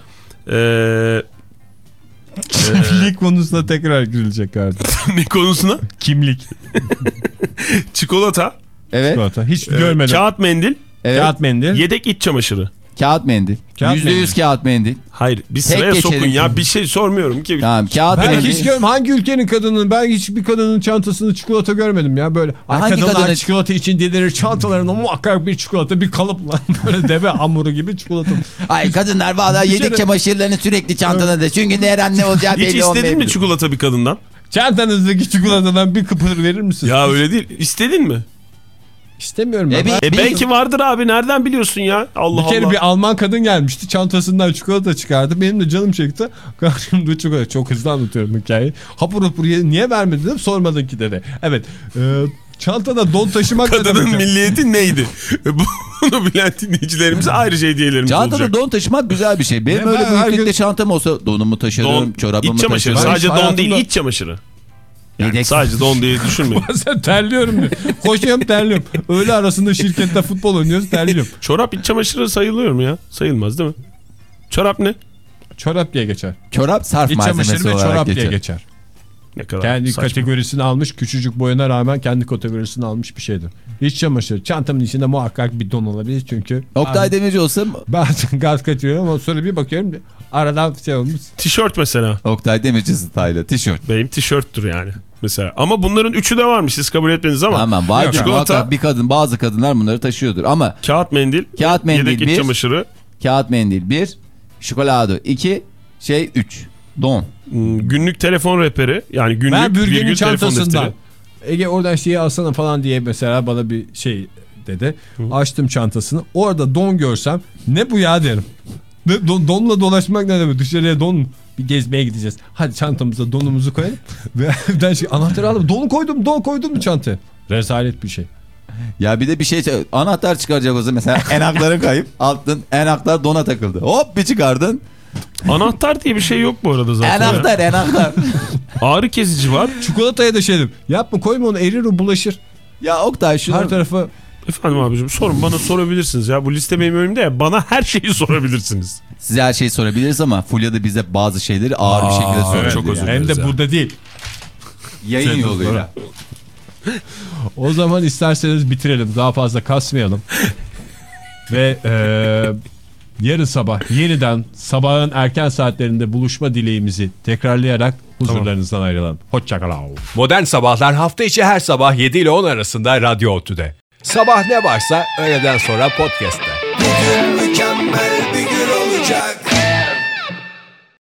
Ee, Kimlik konusuna tekrar girilecek kardeşim. ne konusuna? Kimlik. Çikolata, Evet. Çikolata. Hiç e, görmedim. kağıt mendil, Evet. Kağıt mendil. yedek iç çamaşırı. Kağıt mendil. Kağıt Yüzde yüz kağıt mendil. Hayır bir Tek sıraya sokun geçelim. ya bir şey sormuyorum ki. Tamam kağıt Ben mendil. hiç görmedim. Hangi ülkenin kadının ben hiçbir kadının çantasında çikolata görmedim ya böyle. Ay, Hangi kadınlar kadının- çikolata için delirir çantalarında muhakkak bir çikolata bir kalıpla böyle deve hamuru gibi çikolata. Ay kadınlar valla Bir yedik çamaşırlarını sürekli çantada. Çünkü ne her an ne olacağı Hiç belli istedin mi çikolata bir kadından? Çantanızdaki çikolatadan bir kıpır verir misin? Ya öyle değil. İstedin mi? İstemiyorum E ben. bir- E belki vardır abi nereden biliyorsun ya? Allah Bir kere Allah. bir Alman kadın gelmişti çantasından çikolata çıkardı. Benim de canım çekti. Karşımda çikolata. Çok hızlı anlatıyorum hikayeyi. Hapur hapur ye- niye vermedin dedim sormadın ki dedi. Evet. E, çantada don taşımak ne Kadının demek? milliyeti neydi? Bunu bilen dinleyicilerimize ayrıca hediyelerimiz Çantada olacak. don taşımak güzel bir şey. Benim Ben öyle büyüklükte gün- çantam olsa donumu taşırım, Don, çorabımı iç çamaşırı. taşırım. Sadece don hayatımda- değil iç çamaşırı. Yani Yedek- sadece don diye düşünmeyin. Bazen terliyorum diyor. Koşuyorum terliyorum. Öğle arasında şirkette futbol oynuyoruz terliyorum. Çorap iç çamaşırı sayılıyor mu ya? Sayılmaz değil mi? Çorap ne? Çorap diye geçer. Çorap sarf İç malzemesi çamaşırı ve olarak çorap geçer. diye geçer. Ne kadar Kendi saçma. kategorisini almış küçücük boyuna rağmen kendi kategorisini almış bir şeydir. İç çamaşırı. Çantamın içinde muhakkak bir don olabilir çünkü. Oktay Demirci olsa Bazen gaz kaçırıyorum ama sonra bir bakıyorum aradan şey olmuş. Tişört mesela. Oktay Demirci style'ı tişört. Benim tişörttür yani. Mesela. Ama bunların üçü de varmış siz kabul etmediniz ama. Tamam vardır Çikolata, muhakkak bir kadın bazı kadınlar bunları taşıyordur ama kağıt mendil, Kağıt mendil yedek bir. çamaşırı, kağıt mendil 1, şokolado 2, şey 3, don. hmm, günlük telefon reperi yani günlük Ben virgül çantasından. Ege oradan şeyi alsana falan diye mesela bana bir şey dedi. Açtım çantasını. Orada don görsem ne bu ya derim. Ne, don- donla dolaşmak ne demek? Dışarıya don bir gezmeye gideceğiz. Hadi çantamıza donumuzu koyalım. Ve evden şey anahtarı alıp don koydum don koydum mu çantaya? Rezalet bir şey. Ya bir de bir şey anahtar çıkaracak olsa mesela enakların kayıp altın enaktar dona takıldı. Hop bir çıkardın. Anahtar diye bir şey yok bu arada zaten. Enaktar enaktar. Ağrı kesici var. Çikolataya da şey. Yapma koyma onu erir o bulaşır. ya Oktay şunu Her tarafı Efendim abicim sorun bana sorabilirsiniz ya. Bu liste benim önümde ya. Bana her şeyi sorabilirsiniz. Size her şeyi sorabiliriz ama Fulya da bize bazı şeyleri ağır bir şekilde evet, söyledi. çok özür yani. hem de ya. burada değil. Yayın yoluyla. O zaman isterseniz bitirelim. Daha fazla kasmayalım. Ve eee, yarın sabah yeniden sabahın erken saatlerinde buluşma dileğimizi tekrarlayarak huzurlarınızdan ayrılalım. Hoşçakalın. Modern Sabahlar hafta içi her sabah 7 ile 10 arasında Radyo Otü'de. Sabah ne varsa öğleden sonra podcast'te. Mükemmel bir shot.